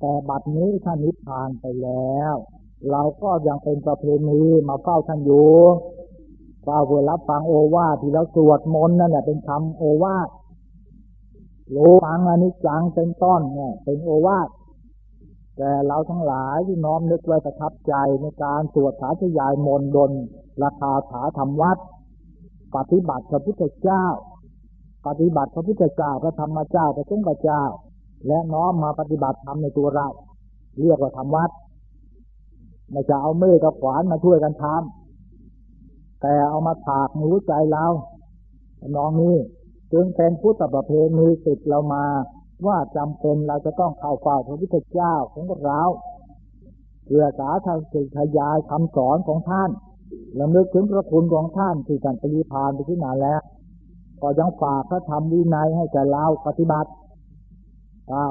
แต่บัดนี้ท่านนิพพานไปแล้ว เราก็ยังเป็นประเพณีมาเฝ้าท่านอยู่เฝ้าเพื่อรับฟังโอวาทที่เราสวดมนต์นั่นแหละเป็นคำโอวาทรู้ฟังอนิจจังเป็นต้นเนี่ย เป็นโอวาทแต่เราทั้งหลายที่น้อมนึกไว้ประทับใจในการสวดสาธยายมนดลราคาถาธรรมวัด ปฏิบัติพระพุทธเจ้า ปฏิบัติพระพุทธเจ้าพระธรรมเจ้าพระสงฆ์เจ้า และน้อมมาปฏิบัติธรรมในตัวเรา เรียกว่าธรรมวัด ไม่จะเอามือกับขวานมาช่วยกันทำแต่เอามาถากหูใจเราน้องนี้จึงเป็นพุทธประเพณีติดเรามาว่าจำเป็นเราจะต้องเข้าเฝ้าพระพุทธเจ้าของเราเพื่อสาธารณขยายคำสอนของท่านลำลึกถึงพระคุณของท่านที่ท่านปริพานไปที่นานแล้ว ก็ยังฝากพระธรรมวินัยให้แก่เราปฏิบัติ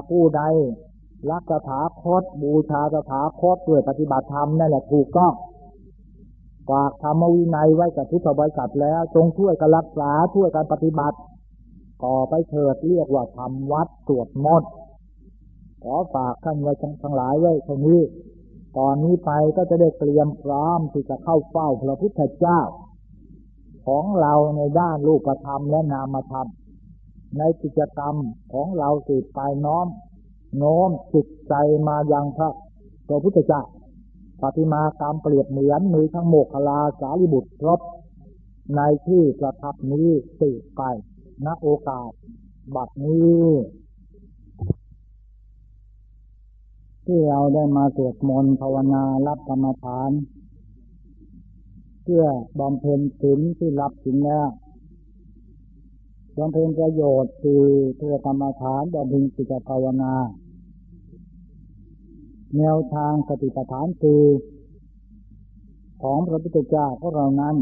ผู้ใดรักสถาคตบูชาสถาคตด้วยปฏิบัติธรรมนั่นแหละถูกต้องฝากธรรมวินัยไว้กับทุกบริษัทแล้วจงช่วยกันรักษาช่วยกันปฏิบัติ ต่อไปเถิดเรียกว่าทำวัดสวดมนต์ขอฝากท่านไว้ทั้งหลายไว้ตรงนี้ตอนนี้ไปก็จะได้เตรียมพร้อมที่จะเข้าเฝ้าพระพุทธเจ้า ของเราในด้านรูปธรรมและนามธรรม ในกิจกรรมของเราสืบไปน้อม โน้มจิตใจมายังพระพระพุทธเจ้าปฏิมากรรมเปรียบเหมือนมีทั้งโมกขลาสารีบุตรครบในที่ประทับนี้สืบไปณโอกาส บัดนี้ ที่เราได้มาสวดมนต์ภาวนารับกรรมฐาน เพื่อบำเพ็ญศีลที่รับศีลแล้ว บำเพ็ญประโยชน์คือเพื่อกรรมฐานบำเพ็ญจิตภาวนา แนวทางสติปัฏฐานคือของพระพุทธเจ้าของเรานั้น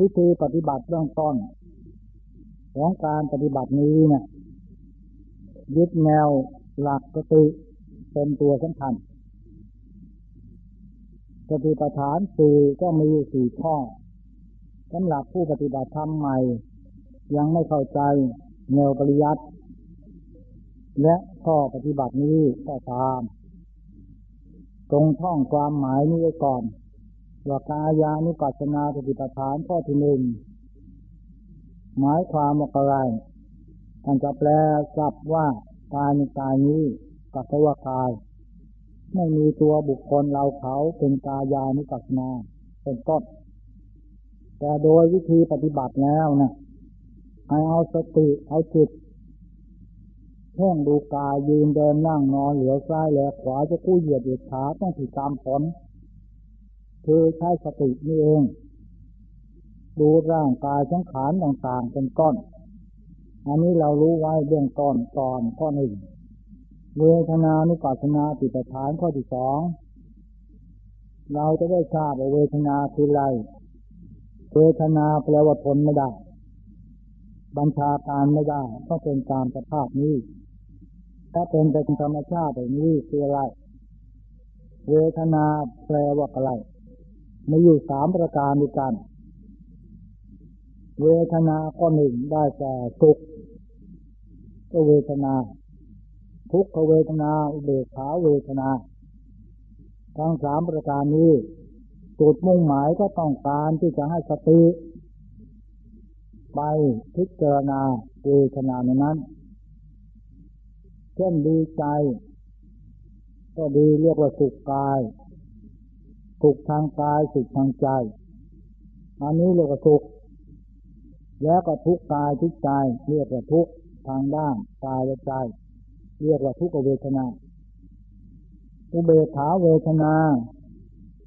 วิธีปฏิบัติเบื้องต้น ของการปฏิบัตินี้เนี่ยยึดแนวหลักสติเป็นตัวสำคัญสติปัฏฐานสี่ก็มีสี่ข้อ สำหรับผู้ปฏิบัติธรรมใหม่ ยังไม่เข้าใจแนวปริยัติและข้อปฏิบัตินี้ก็ตามตรงท่องความหมายนี้ไว้ก่อนว่ากายานุปัสสนาปฏิปทานข้อที่หนึ่งหมายความว่าอะไรท่านจะแปลสับว่ากายในกายนี้กับว่ากาย ไม่มีตัวบุคคลเราเขาเป็นกายานุปัสสนาเป็นต้น แต่โดยวิธีปฏิบัติแล้วนะให้เอาสติเอาจิตเพ่งดูกายยืนเดินนั่งนอนเหลียวซ้ายแลขวาจะกู้เหยียดเหยียดขาต้องถือตามผลคือใช้สตินี่เอง ดูร่างกายทั้งขานต่างๆเป็นก้อน อันนี้เรารู้ไว้เบื้องต้นก่อนข้อหนึ่งเวทนานุปัสสนาติดฐานข้อที่สองเราจะได้ทราบว่าเวทนาคืออะไร เวทนาแปลว่าทนไม่ได้ บัญชาการไม่ได้ ก็เป็นตามสภาพนี้ถ้าเป็นเป็นธรรมชาติแบบนี้คืออะไร เวทนาแปลว่าอะไรมีอยู่สามประการด้วยกัน เวทนาก็หนึ่งได้แก่สุขก็เวทนา ทุกขเวทนาอุเบกขาเวทนา ทั้งสามประการนี้ จุดมุ่งหมายก็ต้องการที่จะให้สติ ไปพิจารณาเวทนาในนั้น เช่นดีใจ ก็ดีเรียกว่าสุขกาย สุขทางกายสุขทางใจ อันนี้เรียกว่าสุข แล้วก็ทุกกายทุกใจ เรียกว่าทุกทางด้านกายและใจ เรียกว่าทุกเวทนา อุเบกขาเวทนา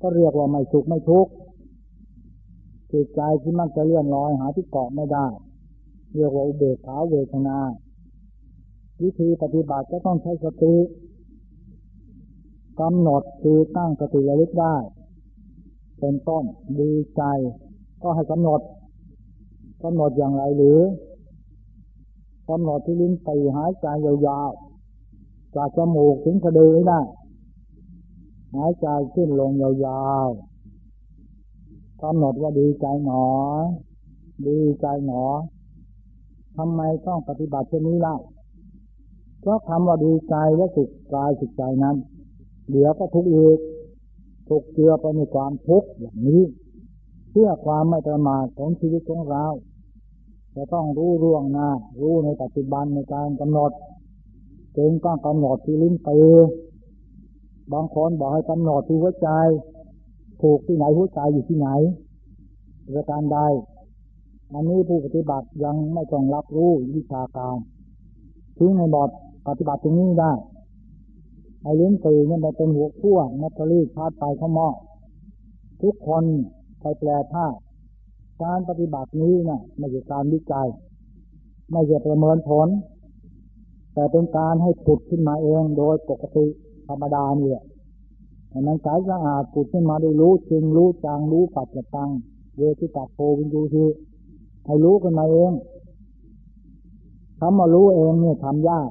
ก็เรียกว่าไม่สุขไม่ทุกข์จิตใจที่มันจะเลื่อนลอยหาที่เกาะไม่ได้ เรียกว่าอุเบกขาเวทนา วิธีปฏิบัติก็ต้องใช้สติกำหนดคือตั้งสติระลึกได้ เป็นต้นดีใจ ก็ให้กำหนดกำหนดอย่างไรหรือกำหนดที่ลิ้นตีหายใจยาวๆจากจมูกถึงสะดือได้ หายใจขึ้นลงยาวๆกำหนดว่าดีใจหนอ ดีใจหนอทำไมต้องปฏิบัติเช่นนี้ล่ะเพราะคำว่าดีใจและสุขกายสุขใจนั้น เดี๋ยวก็ทุกข์อีกทุกเจือไปในความทุกข์อย่างนี้ เพื่อความไม่ประมาทของชีวิตของเราจะต้องรู้ร่วงหน้ารู้ในปัจจุบันในการกำหนดจึงต้องกำหนดที่ลิ้นไป บางคนบอกให้กำหนดที่หัวใจ ถูกที่ไหนหัวใจอยู่ที่ไหนประการใดอันนี้ผู้ปฏิบัติยังไม่ต้องรับรู้วิชาการทิ้งในบอดปฏิบัติตรงนี้ได้ไอ้ลิ้นปีนี่มันเป็นหัวขั้วนัตเตอรี่ชาร์จไปข้ามอทุกคนไปแปลท่าการปฏิบัตินี้นะ่ะไม่ใช่การวิจัย ไม่ใช่ประเมินผล แต่เป็นการให้ผุดขึ้นมาเองโดยปกติ ธรรมดาเนี่ยมันสายสะอาดผุดขึ้นมาได้รู้จริงรู้จังรู้ปัจจตัง เวทิตาโพวินดูทีให้รู้กันมาเองคำว่ารู้เองเนี่ยทำยาก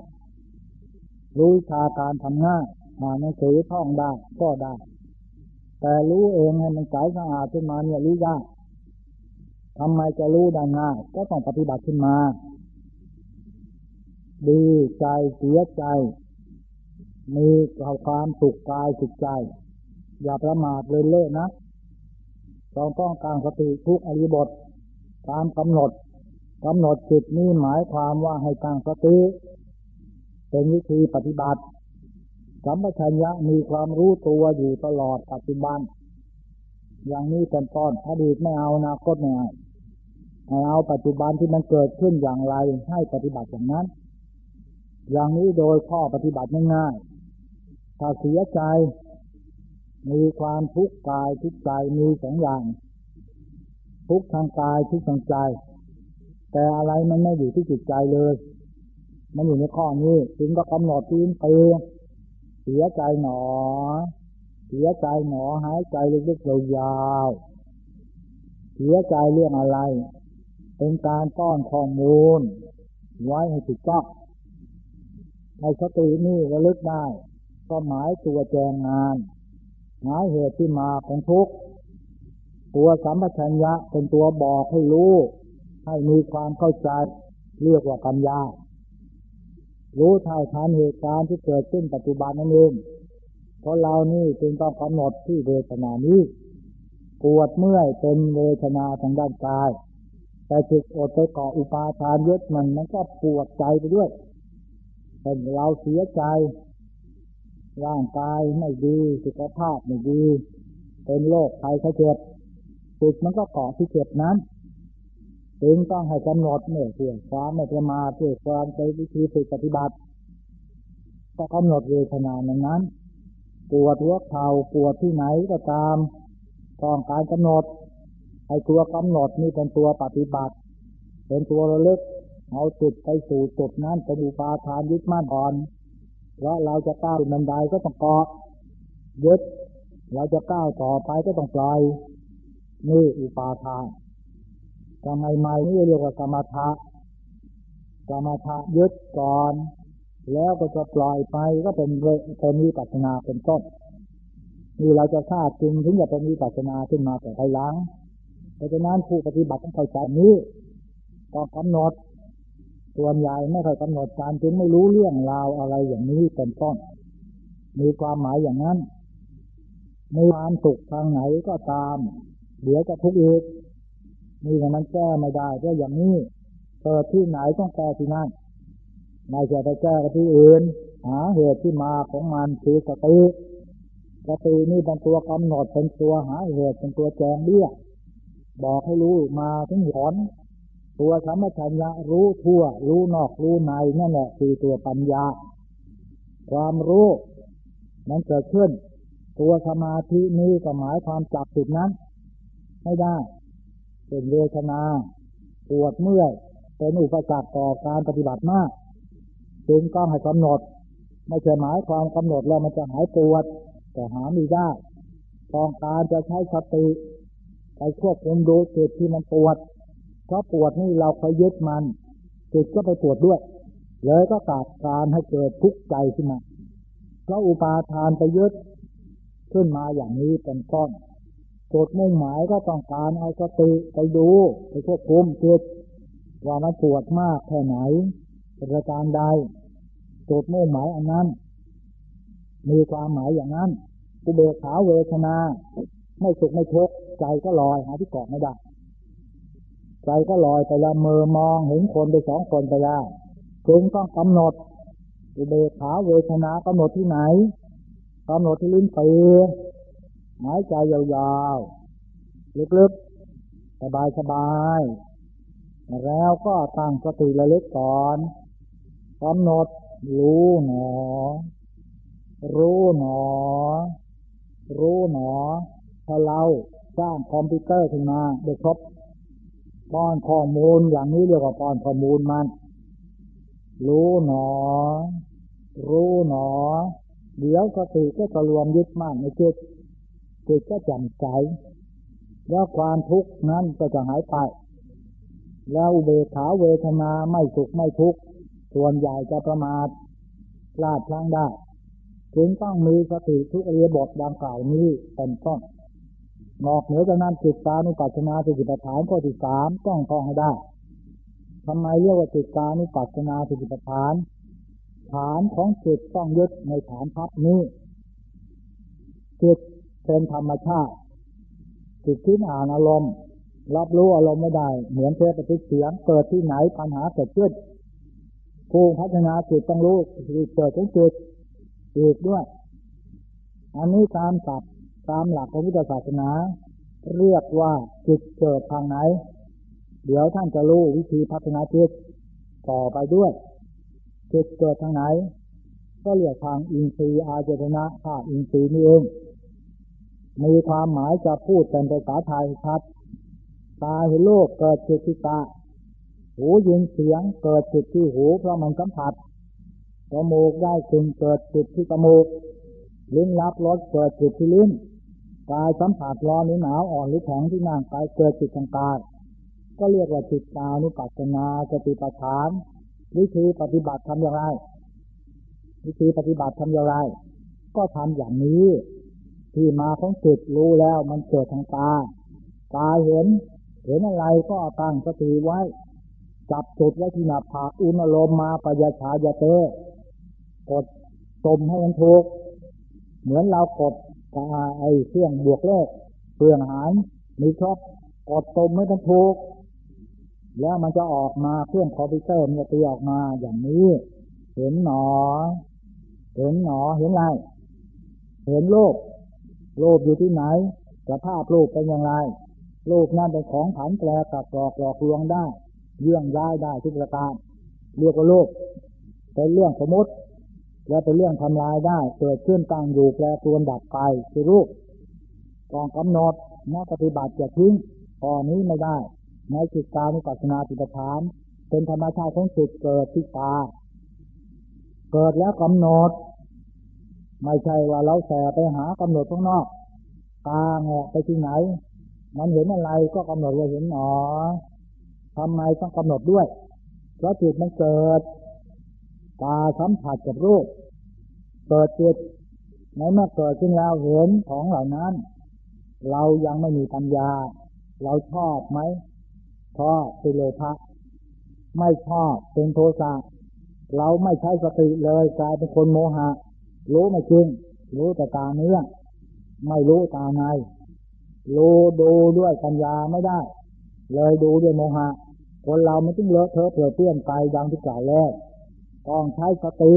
รู้วิชาการทำง่ายอ่านหนังสือท่องได้ก็ได้ แต่รู้เองให้มันใสสะอาดขึ้นมาเนี่ยรู้ยากทำไมจะรู้ได้ง่ายก็ต้องปฏิบัติขึ้นมา ดีใจเสียใจ มีความสุขกายสุขใจ อย่าประมาทเลยเล่นะเราต้องการสติทุกอริบท ตามกำหนดกำหนดจิตนี้หมายความว่าให้ตั้งสติเป็นวิธีปฏิบัติสัมปชัญญะมีความรู้ตัวอยู่ตลอดปัจจุบัน อย่างนี้เป็นต้นอดีตไม่เอาอนาคตไม่เอาให้เอาปัจจุบันที่มันเกิดขึ้นอย่างไรให้ปฏิบัติอย่างนั้น อย่างนี้โดยข้อปฏิบัติง่าย ถ้าเสียใจ มีความทุกข์กายทุกข์ใจมีสองอย่าง ทุกข์ทางกายทุกข์ทางใจ แต่อะไรมันไม่อยู่ที่จิตใจเลย มันอยู่ในข้อนี้ถึงก็กำหนดทีนเตีเสียใจหนอ เสียใจหนอหายใจลึกๆยาวเสียใจเรื่องอะไร เป็นการต้อนข้อมูล ไว้ให้ถูกต้องในสตินี่ระลึกได้ ก็หมายตัวแจงงาน หมายเหตุที่มาของทุกข์ตัวสัมปชัญญะเป็นตัวบอกให้รู้ ให้มีความเข้าใจเรียกว่าปัญญา รู้เท่าทันเหตุการณ์ที่เกิดขึ้นปัจจุบันนั่นเองเพราะเรานี่จึงต้องกำหนดที่เวทนานี้ปวดเมื่อยเป็นเวทนาทางด้านกาย แต่จิตอดไปเกาะอุปาทานยึดมันมันก็ปวดใจไปด้วยเป็นเราเสียใจ ร่างกายไม่ดีสุขภาพไม่ดี เป็นโรคภัยไข้เจ็บจิตมันก็เกาะที่เจ็บนั้นจึงต้องให้กำหนดเนี่ยเพื่อความไม่ประมาทเพื่อความใจวิธีฝึกปฏิบัติก็กำหนดเวทนานั้นนั้นปวดหัวเข่าปวดที่ไหนก็ตามต้องการกำหนดให้ตัวกำหนดนี่เป็นตัวปฏิบัติ เป็นตัวระลึกเอาจุดไปสู่จุดนั้นเป็นอุปาทานยึดมั่นก่อน เพราเราจะก้าวบันไดก็ต้องเกาะยึดเราจะก้าวต่อไปก็ต้องปล่อยนี่อุปาทานทำไมไม่นี่เรียกว่ากรรมฐานกรรมฐานยึดก่อน แล้วก็จะปล่อยไปก็เป็นเป็นวิปัสนาเป็นต้นนี่เราจะทราบจริงถึงจะเป็นวิปัสนาขึ้นมาแต่ภายหลังเพราะฉะนั้นผู้ปฏิบัติต้องเข้าใจนี้ต้องกำหนด ส่วนใหญ่ไม่เคยกำหนดการจึงไม่รู้เรื่องราวอะไรอย่างนี้เป็นต้น มีความหมายอย่างนั้นมีความสุขทางไหนก็ตาม เดี๋ยวจะทุกข์อีกนี่มันแก้ไม่ได้เพราะอย่างนี้เกิดที่ไหนต้องแก้ที่นั่นไม่ใช่ไปแก้ที่อื่น หาเหตุที่มาของมันคือสติสตินี่เป็นตัวกำหนดเป็นตัวหาเหตุเป็นตัวแจงเบี้ยบอกให้รู้มาถึงผล ตัวธรรมชัญญะรู้ทั่ว รู้นอกรู้ในนั่นแหละคือตัวปัญญา ความรู้นั้นเกิดขึ้น ตัวสมาธินี้ก็หมายความจับจุดนั้นไม่ได้ เป็นเวทนาปวดเมื่อยเป็นอุปสรรคต่อการปฏิบัติมากจึงต้องให้กำหนด ไม่ใช่หมายความกำหนดแล้วมันจะหายปวด แต่หาไม่ได้ต้องการจะใช้สติไปควบคุมดูจุดที่มันปวด เพราะปวดนี่เราไปยึดมันจิตก็ไปปวดด้วย เลยก็ตัดการให้เกิดทุกข์ใจขึ้นมาเพราะอุปาทานไปยึดขึ้นมาอย่างนี้เป็นต้นจุดมุ่งหมายก็ต้องการเอาสติไปดูไปควบคุมจิตว่ามันปวดมากแค่ไหนประการใดจุดมุ่งหมายอันนั้น มีความหมายอย่างนั้นอุเบกขาเวทนา ไม่สุขไม่ทุกข์ใจก็ลอยหาที่เกาะไม่ได้ ใจก็ลอยไปละเมอมองเห็นคนไปสองคนไปแล้วจึงต้องกำหนดอุเบกขาเวทนากำหนดที่ไหนกำหนดที่ลิ้นปีหายใจยาวๆลึกๆสบายๆแล้วก็ตั้งสติระลึกก่อนกำหนดรู้หนอ รู้หนอ รู้หนอถ้าเราสร้างคอมพิวเตอร์ขึ้นมาเด็กครบ ป้อนข้อมูลอย่างนี้เรียกว่าป้อนข้อมูลมัน รู้หนอ รู้หนอ เดี๋ยวสติก็จะรวมยึดมั่นในจิตจิตก็จำใจ แล้วความทุกข์นั้นก็จะหายไป แล้วอุเบกขาเวทนาไม่สุขไม่ทุกข์ส่วนใหญ่จะประมาทพลาดพลั้งได้ จึงต้องมีสติทุกเรียบทดังกล่าวนี้เป็นต้น นอกเหนือจากนั้นจิตตานุปัสนาสติปัฏฐานข้อที่สามต้องท่องให้ได้ทำไมเรียกว่าจิตตานุปัสนาสติปัฏฐาน ฐานของจิตต้องยึดในฐานพับนี้จิตเป็นธรรมชาติจิตที่อ่านอารมณ์รับรู้อารมณ์ไม่ได้ เหมือนเทปฏิเสียงเกิดที่ไหนปัญหาเกิดขึ้นผู้พัฒนาจิตต้องรู้เกิดของจิตอีกด้วย อันนี้ตามศัพท์ ตามหลักของพุทธศาสนา เรียกว่าจิตเกิดทางไหน เดี๋ยวท่านจะรู้วิธีพัฒนาจิตต่อไปด้วยจิตเกิดทางไหน ก็เรียกทางอินทรีย์อาเจตนะธาตุอินทรีย์นี่เองมีความหมายจะพูดเป็นภาษาไทยชัดตาเห็นโลกเกิดจิตที่ตา หูยินเสียงเกิดจิตที่หูเพราะมันสัมผัสจมูกได้กลิ่นเกิดจิตที่จมูกลิ้นรับรสเกิดจิตที่ลิ้น กายสัมผัสร้อนหรือหนาวอ่อนหรือแข็งที่นั่งกาเกิดจิตทางกาก็เรียกว่าจิตตานุปัสสนาสติปัฏฐานวิธีปฏิบัติทำอย่างไรวิธีปฏิบัติทำอย่างไร ก็ทำอย่างนี้ ที่มาของจิตรู้แล้วมันเกิดทางตาตาเห็น เห็นอะไรก็ตั้งสติไว้จับจุดไว้ที่หน้าผากอุณลมมาปยาชายาเตกดตมให้มันถูกเหมือนเรากด กาไอเครื่องบวกเลขเปลืองหารมีครบกดตมไม่ต้องถูก แล้วมันจะออกมาเครื่องคอมพิวเตอร์มันจะตีออกมาอย่างนี้ เห็นหนอ เห็นหนอเห็นไรเห็นโลกโลกอยู่ที่ไหนสภาพโลกเป็นอย่างไรโลกนั้นเป็นของผันแปรตัดหลอกหลอกลวงได้เยื่องย้ายได้ทุกประการเรียกว่าโลกเป็นเรื่องสมมติ และเป็นเรื่องทำลายได้เกิดขึ้นตั้งอยู่แปรปรวนดับไปคือรูปกองกำหนดนักปฏิบัติจะทิ้งตอนนี้ไม่ได้ ในจิตการุปัสนาติปฐาน เป็นธรรมชาติของจิตเกิดที่ตา เกิดแล้วกำหนด ไม่ใช่ว่าเราแสไปหากำหนดข้างนอก ตาแงะไปที่ไหน มันเห็นอะไรก็กำหนดว่าเห็นหนอทำไมต้องกำหนดด้วย เพราะจิตมันเกิด ตาสัมผัสกับรูปเกิดจิตในเมื่อเกิดขึ้นแล้วเห็นของเหล่านั้น เรายังไม่มีปัญญา เราชอบไหมชอบเป็นโลภะไม่ชอบเป็นโทสะเราไม่ใช้สติเลยกลายเป็นคนโมหะ รู้ไม่จริง รู้แต่ตาเนื้อไม่รู้ตาในรู้ดูด้วยปัญญาไม่ได้ เลยดูด้วยโมหะ คนเราม่ต้องเลอะเทอะเปื่อเปื้อนไปดังที่กล่าวแล้ว ต้องใช้สติ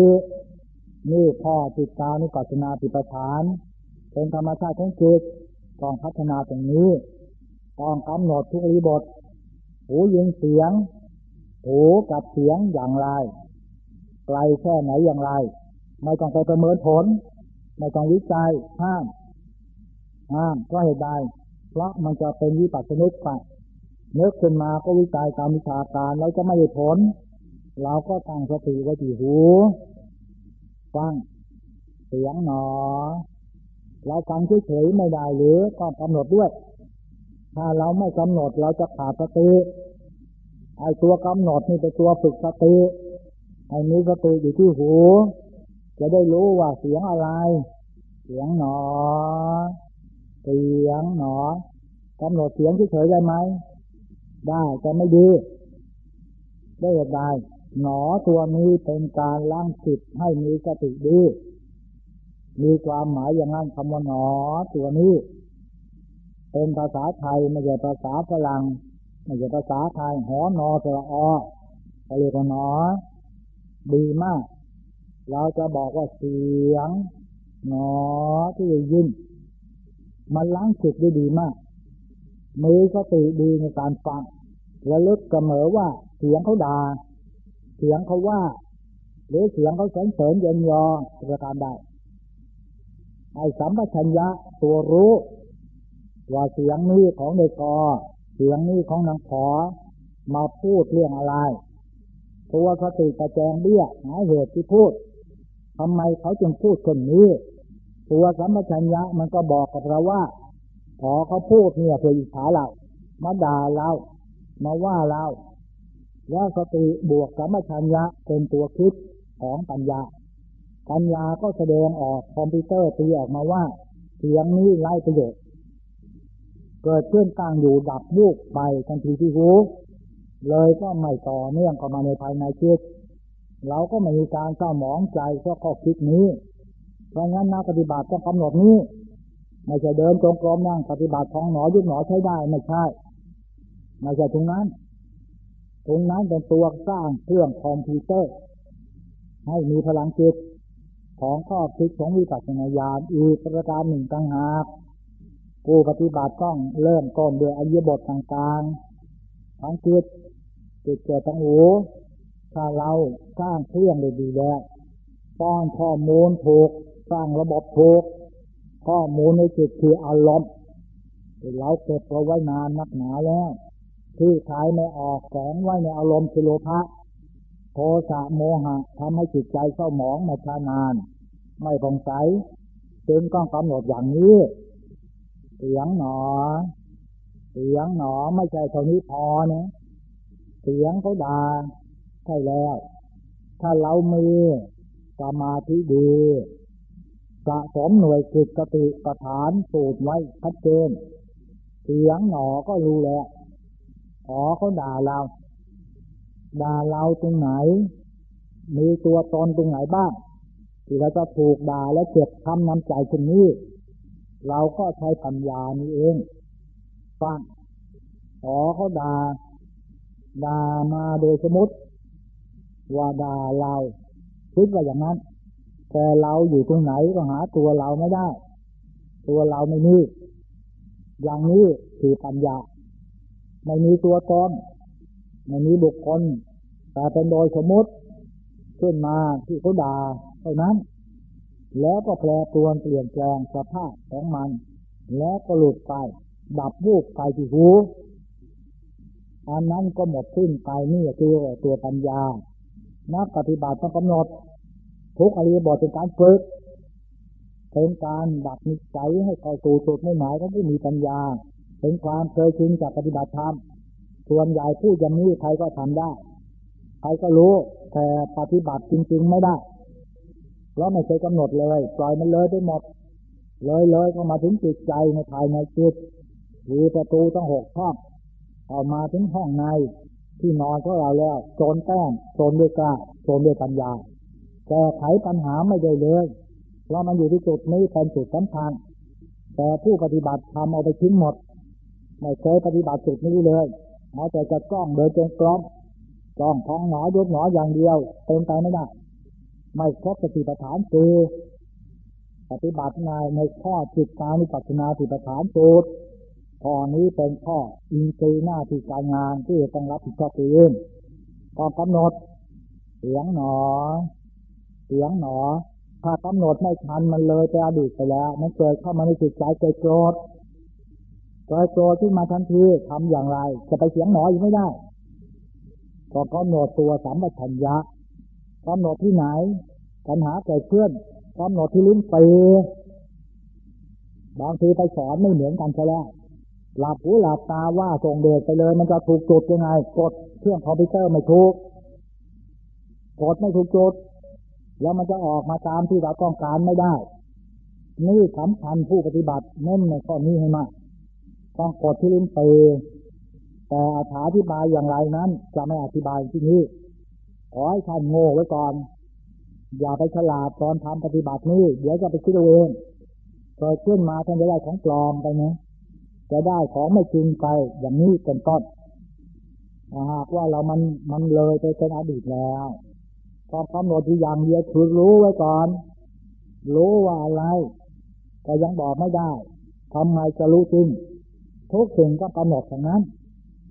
นี่พ่อจิตตานุปัสนาปิปฐาน เป็นธรรมชาติของจิตต้องพัฒนาตรงนี้ ต้องกำหนดทุกริบท หูยินเสียง หูกับเสียงอย่างไร ไกลแค่ไหนอย่างไร ไม่ต้องไปประเมินผล ไม่ต้องวิจัยห้ามห้ามก็เหตุใดเพราะมันจะเป็นวิปัสสนุไปเนึกขึ้นมาก็วิจัยตามวิชาการแล้วจะไม่ได้ผล เราก็ตั้งสติไว้ที่หูฟังเสียงหนอ เราฟังเฉยๆไม่ได้หรือก็กำหนดด้วย ถ้าเราไม่กำหนดเราจะขาดสติไอ้ตัวกำหนดนี่เป็นตัวฝึกสติไอ้มีสติอยู่ที่หู จะได้รู้ว่าเสียงอะไร เสียงหนอ เสียงหนอกำหนดเสียงเฉยๆได้ไหมได้แต่ไม่ดีได้เหตุใด หนอตัวนี้เป็นการล้างจิตให้มีสติดี มีความหมายอย่างนั้นคำว่าหนอตัวนี้ เป็นภาษาไทยไม่ใช่ภาษาฝรั่งไม่ใช่ภาษาไทยหอนอสระอเขาเรียกว่าหนอ ดีมาก เราจะบอกว่าเสียง หนอที่ยินมันล้างจิตได้ดีมากมีสติดีในการฟังระลึกเสมอว่าเสียงเขาด่า เสียงเขาว่า หรือเสียงเขาสรรเสริญเยินยอประการใดไอ้สัมปชัญญะตัวรู้ ว่าเสียงนี้ของเด็กกอเสียงนี้ของนางขอ มาพูดเรื่องอะไร ตัวสติกระแจงเบี้ยหาเหตุที่พูดทำไมเขาจึงพูดคนนี้ ตัวสัมปชัญญะมันก็บอกกับเราว่า ขอเขาพูดเนี่ยเพื่ออิจฉาเรามาด่าเรามาว่าเรา แล้วสติบวกสัมปชัญญะเป็นตัวคิดของปัญญา ปัญญาก็แสดงออกคอมพิวเตอร์ตีออกมาว่า เสียงนี้ไร้ประโยชน์ เกิดขึ้นตั้งอยู่ดับยุกไปทันทีที่หู เลยก็ไม่ต่อเนื่องเข้ามาในภายในจิตเราก็ไม่มีการเศร้าหมองใจเพราะข้อคิดนี้ เพราะงั้นนักปฏิบัติต้องกำหนดนี้ ไม่ใช่เดินจงกรมนั่งปฏิบัติของหนอยุบหนอใช้ได้ไม่ใช่ ไม่ใช่ตรงนั้น ตรงนั้นเป็นตัวสร้างเครื่องคอมพิวเตอร์ ให้มีพลังจิตของข้อคิดของวิปัสสนาญาณอีกประการหนึ่งต่างหากผู้ปฏิบัติต้องเริ่มต้นด้วยอริยบทต่างๆทั้งจิตจิตเกิดทั้งหูถ้าเราสร้างเครื่องได้ดีแล้วป้อนข้อมูลถูก สร้างระบบถูก ข้อมูลในจิตคืออารมณ์เราเก็บเอาไว้นานนักหนาแล้ว ที่ขายไม่ออกแสงไว้ในอารมณ์สิโลภะโทสะโมหะทำให้จิตใจเศร้าหมองมาชานาน ไม่ผ่องใสจึงต้องกำหนดอย่างนี้ เสียงหนอ เสียงหนอไม่ใช่เท่านี้พอนะเสียงเขาด่าใช่แล้ว ถ้าเรามีสมาธิดีสะสมหน่วยจิตสติประฐานสูตรไว้ชัดเจนเสียงหนอก็รู้แล้ว ขอเขาด่าเราด่าเราตรงไหน มีตัวตนตรงไหนบ้างที่เราจะถูกด่าและเจ็บทำน้ำใจตรงนี้ เราก็ใช้ปัญญานี้เองฟังขอเขาด่าด่ามาโดยสมมติ ว่าด่าเราคิดว่าอย่างนั้น แต่เราอยู่ตรงไหนก็หาตัวเราไม่ได้ ตัวเราไม่มีอย่างนี้คือปัญญา ไม่มีตัวตนไม่มีบุคคลแต่เป็นโดยสมมติขึ้นมาที่เขาด่าเท่านั้น แล้วก็แปรปรวนเปลี่ยนแปลงสภาพของมัน แล้วก็หลุดไป ดับวูบไปที่หูอันนั้นก็หมดสิ้นไปนี่คือตัวปัญญา นักปฏิบัติต้องกำหนด ทุกอริยบทเป็นการฝึกเป็นการดับนิสัยให้เข้าสู่จุดไม่หมายของผู้มีปัญญา เป็นความเคยชินจากปฏิบัติธรรมส่วนใหญ่ผู้อย่างนี้ใครก็ทำได้ ใครก็รู้ แต่ปฏิบัติจริง ๆ ไม่ได้ เพราะไม่เคยกำหนดเลย ปล่อยมันเลยไปหมด เลยเลยก็มาถึงจิตใจในภายในจิตหรือประตูต้องหกช่องออกมาถึงห้องในที่นอนของเราแล้วโจนแต้มโจนด้วยกล้าโจนด้วยปัญญาแก้ไขปัญหาไม่ได้เลยเพราะมันอยู่ที่จุดนี้เป็นจุดสำคัญแต่ผู้ปฏิบัติทำเอาไปทิ้งหมด ไม่เคยปฏิบัติจุดนี้เลยเอาแต่จะกล้องเดินจงกรมกล้องท้องหนอยดหนออย่างเดียวเป็นไปไม่ได้ไม่ครบสติปัฏฐานคือปฏิบัติในในข้อจิตการนิปัสนาสติปัฏฐานสูตรข้อนี้เป็นข้ออินทรีย์หน้าที่การงานที่ต้องรับผิดชอบตัวเองต้องกำหนด เสียงหนอ เสียงหนอ ถ้ากำหนดไม่ทันมันเลยไปอดีตไปแล้ว มันเกิดเข้ามาในจิตใจเกิดโกรธ กิดโกรธขึ้นมาทันทีทำอย่างไร จะไปเสียงหนออยู่ไม่ได้ ก็กำหนดตัวสัมปชัญญะกำหนดที่ไหนปัญหาเกิดขึ้นกำหนดที่ลิ้นปีบางทีไปสอนไม่เหมือนกันใช่แล้วหลับหูหลับตาว่าส่งเดชไปเลย มันจะถูกจุดยังไง กดเครื่องคอมพิวเตอร์ไม่ถูก กดไม่ถูกจุด แล้วมันจะออกมาตามที่เราต้องการไม่ได้ นี่สำคัญผู้ปฏิบัติเน้นในข้อนี้ให้มาก ต้องกดที่ลิ้นปีแต่อธิบายอย่างไรนั้น จะไม่อธิบายที่นี้ขอให้ท่านโง่ไว้ก่อน อย่าไปฉลาดตอนทำปฏิบัตินี้เดี๋ยวจะไปคิดเอาเองเกิดขึ้นมาท่านจะได้ของปลอมไปนะจะได้ของไม่จริงไปอย่างนี้เป็นต้นหากว่าเรามันมันเลยไปเป็นอดีตแล้วต้องกำหนดที่อย่างเดียวคือรู้ไว้ก่อน รู้ว่าอะไร ก็ยังบอกไม่ได้ทำไมจะรู้จริง ทุกสิ่งก็กำหนดอย่างนั้น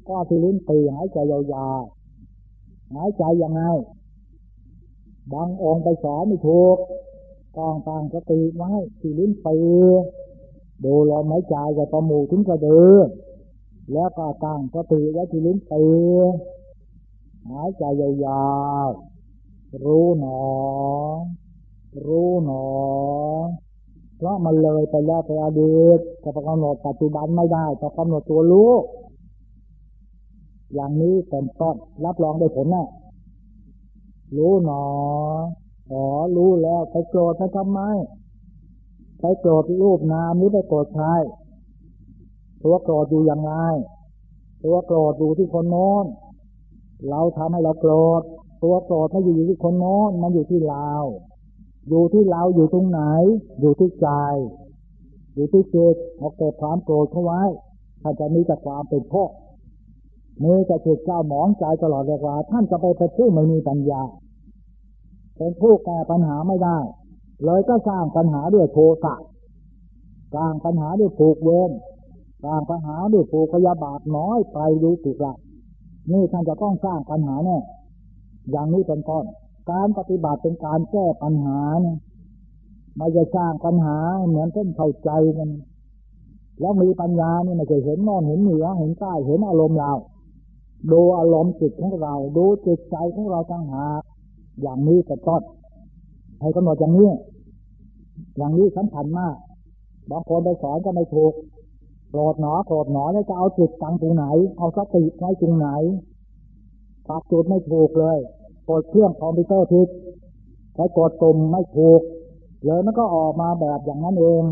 ก็ที่ลิ้นปีหายใจยาวๆหายใจยังไงบางองค์ไปสอนไม่ถูกต้องตั้งสติไว้ที่ลิ้นปีดูลมหายใจจากตมูถึงกระดือแล้วก็ตั้งสติไว้ที่ลิ้นปีหายใจยาวๆรู้หนอ รู้หนอ ราะมันเลยไปแล้วไปอดีตจะกำหนดปัจจุบันไม่ได้ต้องกำหนดตัวรู้ อย่างนี้เป็นต้นรับรองได้ผลแน่รู้หนออ๋อรู้แล้วไปโกรธไปทำไมไปโกรธรูปนามนี้ไปโกรธใครตัวโกรธอยู่อย่างไรตัวโกรธอยู่ที่คนโน้นเราทำให้เราโกรธตัวโกรธไม่อยู่ที่คนโน้นมันอยู่ที่เรา อยู่ที่เราอยู่ตรงไหน อยู่ที่ใจ อยู่ที่จิตเอาเกิดความโกรธเข้าไว้ถ้านจะมีแต่ความเป็นพ่อมีแต่จิตเจ้าหมองใจตลอดเวลาท่านจะไปเป็นผู้ไม่มีปัญญา เป็นผู้แก้ปัญหาไม่ได้ เลยก็สร้างปัญหาด้วยโทสะสร้างปัญหาด้วยผูกเวรสร้างปัญหาด้วยผูกพยาบาทน้อยไปดูถูกละนี่ท่านจะต้องสร้างปัญหาเนี่ยอย่างนี้เป็นต้น การปฏิบัติเป็นการแก้ปัญหาเนี่ยไม่จะสร้างปัญหาเหมือนเช่นเข้าใจกัน แล้วมีปัญญาเนี่ยไม่ใช่เห็นนอนเห็นเหนือเห็นใต้เห็นอารมณ์เราดูอารมณ์จิตของเรา ดูจิตใจของเราต่างหากอย่างนี้เป็ต้นให้กำหนดอย่างนี้ อย่างนี้สำคัญมากบางคนไปสอนก็ไม่ถูกโกรธหนอโกรธหนอแล้วจะเอาจิตตั้งตรงไหน เอาสติไว้ตรงไหนปักจุดไม่ถูกเลย กดเครื่องคอมพิวเตอร์ผิดใช้กดตุ่มไม่ถูกเลยมันก็ออกมาแบบอย่างนั้นเอง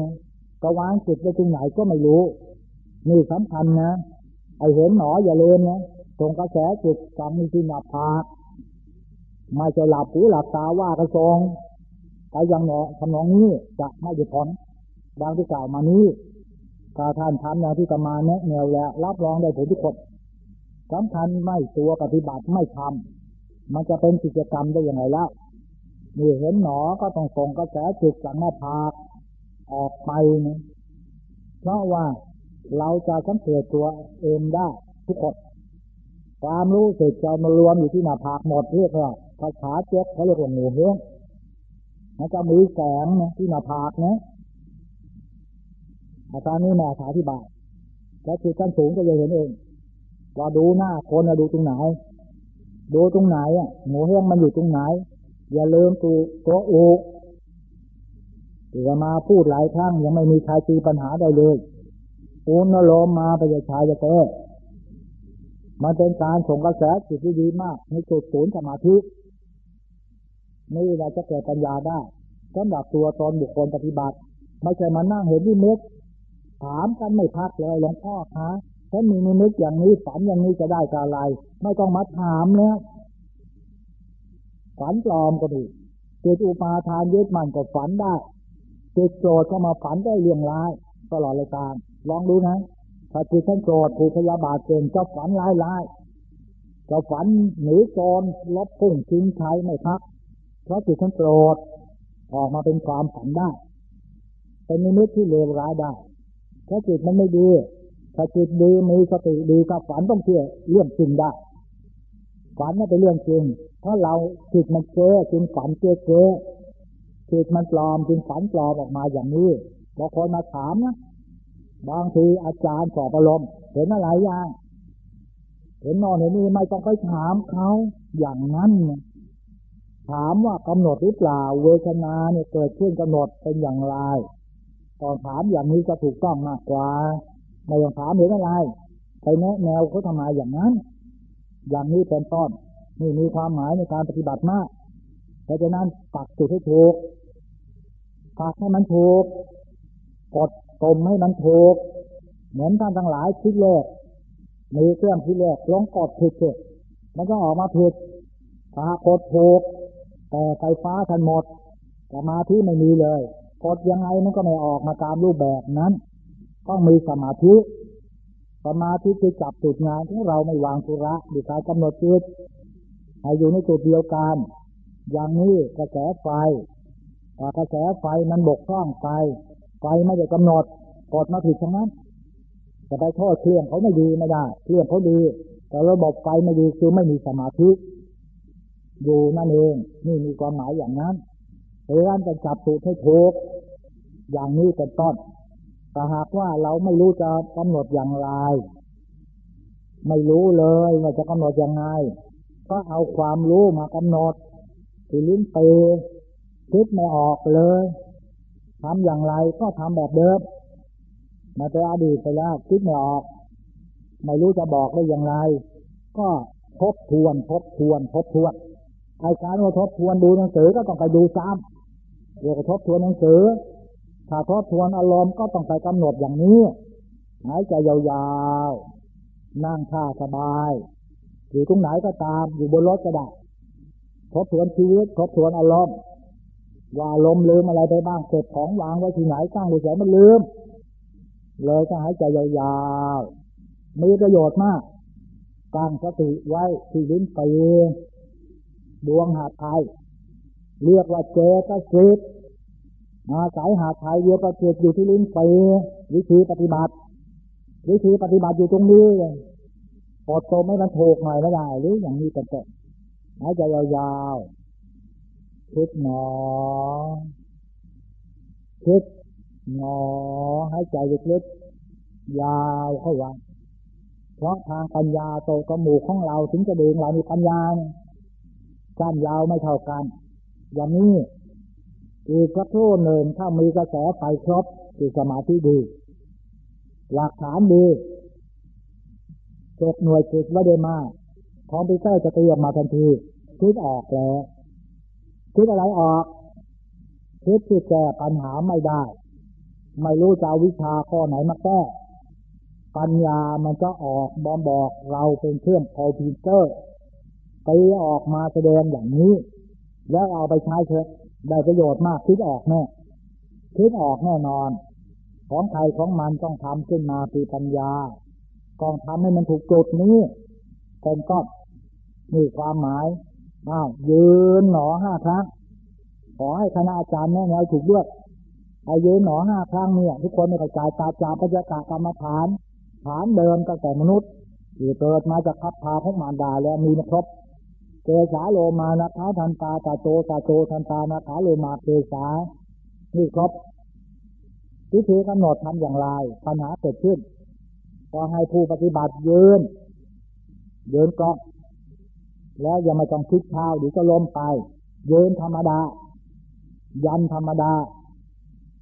ก็วางจิตไว้ตรงไหนก็ไม่รู้ นี่สำคัญนะไอเห็นหนออย่าเลืมนะส่งกระแสจิตสังที่หน้าผากไม่จะหลับหูหลับตาว่ากระทรงแต่ยังเนาะทำนองนี้จะไม่หยุดผลดังที่กล่าวมานี้ถ้าท่านทำอย่างที่กมาแนะแนวแล้ว รับรองได้ผลทุกคนสำคัญไม่ตัวปฏิบัติไม่ทำ มันจะเป็นกิจกรรมได้ยังไงแล้วนี่เห็นหนอก็ต้องส่งกระแสจิตจากหน้าผากออกไปนะเพราะว่าเราจะสังเกตตัวเองได้ทุกคนความรู้สึกจะมารวมอยู่ที่หน้าผากหมดเรียกว่าภาษาเจ็บเขาเรียกว่าหนูเฮงมันจะมีแสงนะที่หน้าผากนะอาจารย์นี่แม่สาธิบายแล้วจิตขั้นสูงก็จะเห็นเองว่าดูหน้าคนดูตรงไหน ดูตรงไหนอะหนูเฮ้งมันอยู่ตรงไหน อย่าลืมตัวตัวอุที่มาพูดหลายครั้งยังไม่มีใครตีปัญหาได้เลยอุณโลมมาปจะชายจะเตมันเป็นการส่งกระแสจิตที่ดีมาก ในจุดศูนย์สมาธินี่เราจะเกิดปัญญาได้สำหรับตัวตนบุคคลปฏิบัติ ไม่ใช่มานั่งเห็นนิมิตถามกันไม่พักเลยหลวงพ่อคะ ถ้ามีนิมิตอย่างนี้ฝันอย่างนี้จะได้กอะไร ไม่ต้องมาถามแล้วฝันปลอมก็ดีจิตอุปาทานยึดมั่นก็ฝันได้จิตโกรธก็มาฝันได้เรื่องร้าย ตลอดเลยการลองดูนะถ้าจิตท่านโกรธถูกพยาบาทเก่งจะฝันร้ายร้ายจะฝันหนีโจรลบพุ่งชิงชัยไม่พัก เพราะจิตท่านโกรธออกมาเป็นความฝันได้ เป็นนิมิตที่เลวร้ายได้ถ้าะจิตมันไม่ดี ถ้าจิตดีมีสติดีก็ฝันต้องเชื่อเรื่องจริงได้ฝันนั่นเป็นเรื่องจริงเพราเราจิตมันเก้อจึงฝันเก้อเก้อจิตมันปลอมจึงฝันปลอมออกมาอย่างนี้บางคนมาถามนะบางทีอาจารย์สอบอารมณ์เห็นอะไรอย่างเห็นนอนเห็นนี่ไม่ต้องไปถามเขาอย่างนั้นถามว่ากำหนดหรือเปล่า เวทนาเนี่ยเกิดขึ้นกำหนดเป็นอย่างไรตอนถามอย่างนี้จะถูกต้องมากกว่า ไม่ต้องถามเห็นอะไรไปแนะแนวเขาทำไมอย่างนั้น อย่างนี้เป็นต้นนี่มีความหมายในการปฏิบัติมากเพราะฉะนั้นปักจุดให้ถูกปักให้มันถูกกดตมให้มันถูกเหมือนท่านทั้งหลายคิดเลขมีเครื่องคิดเลขลงกดผิดเมันก็ออกมาผิดพระกดถูกแต่ไฟฟ้าทันหมดสมาธิไม่มีเลย กดยังไงมันก็ไม่ออกมาตามรูปแบบนั้น ต้องมีสมาธิ สมาธิคือจับจุดงานของเราไม่วางสุระดูการกำหนดจิตให้อยู่ในจุดเดียวกัน อย่างนี้กระแสไฟกระแสไฟมันบกพร่องไป ไฟไม่ได้กำหนดกดมาผิดทั้งนั้นจะไปโทษเครื่องเขาไม่ดีไม่ได้เครื่องเขาดี แต่ระบบไฟไม่ดีคือไม่มีสมาธิอยู่นั่นเองนี่มีความหมายอย่างนั้นเพราะฉะนั้นจะจับสูตรให้ถูกอย่างนี้เป็นต้น แต่หากว่าเราไม่รู้จะกำหนดอย่างไร ไม่รู้เลยว่าจะกำหนดยังไง ก็เอาความรู้มากำหนดที่ลิ้นเปคิดไม่ออกเลยทำอย่างไรก็ทำแบบเดิมมาแต่อดีตไปแล้วคิดไม่ออก ไม่รู้จะบอกได้อย่างไร ก็ทบทวนทบทวนทบทวนไอการว่าทบทวนดูหนังสือก็ต้องไปดูซ้ำเรียกทบทวนหนังสือ ถ้าทบทวนอารมณ์ก็ต้องไปกำหนดอย่างนี้ หายใจยาวๆ นั่งท่าสบาย อยู่ตรงไหนก็ตาม อยู่บนรถก็ได้ทบทวนชีวิตทบทวนอารมณ์ ว่าลมลืมอะไรไปบ้างเก็บของวางไว้ที่ไหนตั้งไว้ไหนมันลืม เลยก็หายใจยาวๆ มีประโยชน์มากตั้งสติไว้ที่ลิ้นปีดวงหาไทยเรียกว่าเจตสิก อาศัยหาไทยเรียกว่าเจตอยู่ที่ลิ้นปีวิธีปฏิบัติ วิธีปฏิบัติอยู่ตรงนี้ปอดโตไม่มันถูกหน่อยไม่ได้ หรืออย่างนี้เป็นต้นหายใจยาวๆคิดหนอคิดหนอหายใจลึกๆยาวเข้าไว้เพราะทางปัญญาโตกระหมูของเราถึงจะเดึงเรามีปัญญาสั้นยาวไม่เท่ากัน อย่างนี้ อีกกระทู้หนึ่งถ้ามีกระแสไฟครบคือสมาธิดี หลักฐานดีเก็บหน่วยจิตไว้ได้มากคอมพิวเตอร์จะเตรียมมาทันทีคิดออกแล้วคิดอะไรออกคิดที่แก้ปัญหาไม่ได้ ไม่รู้จะวิชาข้อไหนมาแก้ปัญญามันจะออกบอมบอกเราเป็นเครื่องคอมพิวเตอร์ตีออกมาแสดงอย่างนี้ แล้วเอาไปใช้เถอะ ได้ประโยชน์มากคิดออกแน่คิดออกแน่นอน ของใครของมันต้องทำขึ้นมาคือปัญญากองทำให้มันถูกจุดนี้เป็นก็มีความหมายอ้าวยืนหนอห้าครั้งขอให้คณะอาจารย์แน่แนวถูกด้วยไอ้ยืนหนอห้าครั้งเนี่ยทุกคนไม่เข้าใจตาจาปัญญากากรรมฐาน ฐานเดิมตั้งแต่มนุษย์ที่เกิดมาจากพับพาพวกมารดาแล้วมีนะครบ เกสาโลมานะขาทันตาตาโตตาโตทันตานะขาโลมาเกสานี่ครบวิธีกำหนดทำอย่างไรปัญหาเกิดขึ้นก็ให้ผู้ปฏิบัติยืน ยืนก็แล้วยังไม่ต้องคิดเท้าเดี๋ยวจะล้มไป ยืนธรรมดา ยันธรรมดา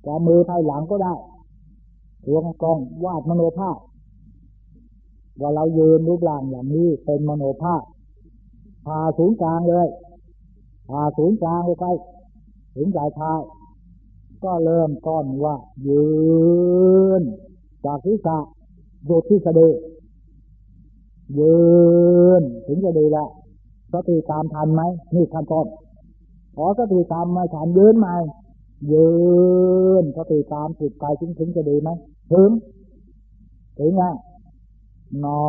จะมือภายหลังก็ได้ดวงกองวาดมโนภาพว่าเรายืนรูปร่างอย่างนี้เป็นมโนภาพ พาศูนย์กลางเลยพาศูนย์กลางไปถึงสายเท้าก็เริ่มต้นว่า ยืน จากศีรษะหยุดที่สะดือยืน ถึงจะดีละสติตามทันไหมนี่ขั้นต้นขอสติตามไม่ทันยืนไหมยืนสติตามสุดไปถึงถึงจะดีไหมถึง ถึงไง หนอ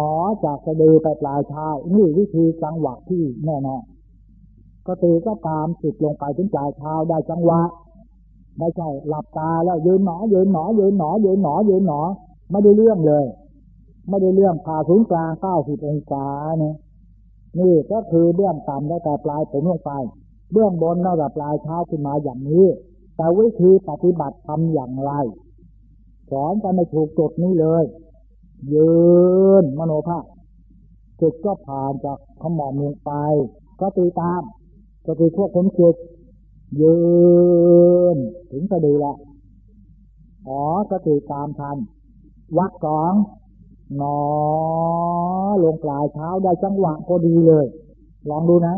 จากสะดือไปปลายเท้านี่วิธีจังหวะที่แน่นอนก็ตีก็ตามสุดลงไปถึงปลายเท้าได้จังหวะไม่ใช่หลับตาแล้วยืนหนอยืนหนอยืนหนอยืนหนอยืนหนอไม่ได้เรื่องเลย ไม่ได้เรื่องผ่าศูนย์กลางเก้าสิบองศาเนี่ยนี่ก็คือเบื้องต่ำแล้แต่ปลายผมลงไปเบื้องบนแล้วแต่ปลายเท้าขึ้นมาอย่างนี้ แต่วิธีปฏิบัติทำอย่างไร สอนกันไม่ถูกจุดนี้เลย ยืนมโนภาพจิตก็ผ่านจากขมอมลงไป ก็ตีตาม ก็ตีควบคุมจิตยืน ถึงจะดีละอ๋อก็ตีตามทัน วักสองหนอลงปลายเท้าได้จังหวะพอดีเลย ลองดูนะ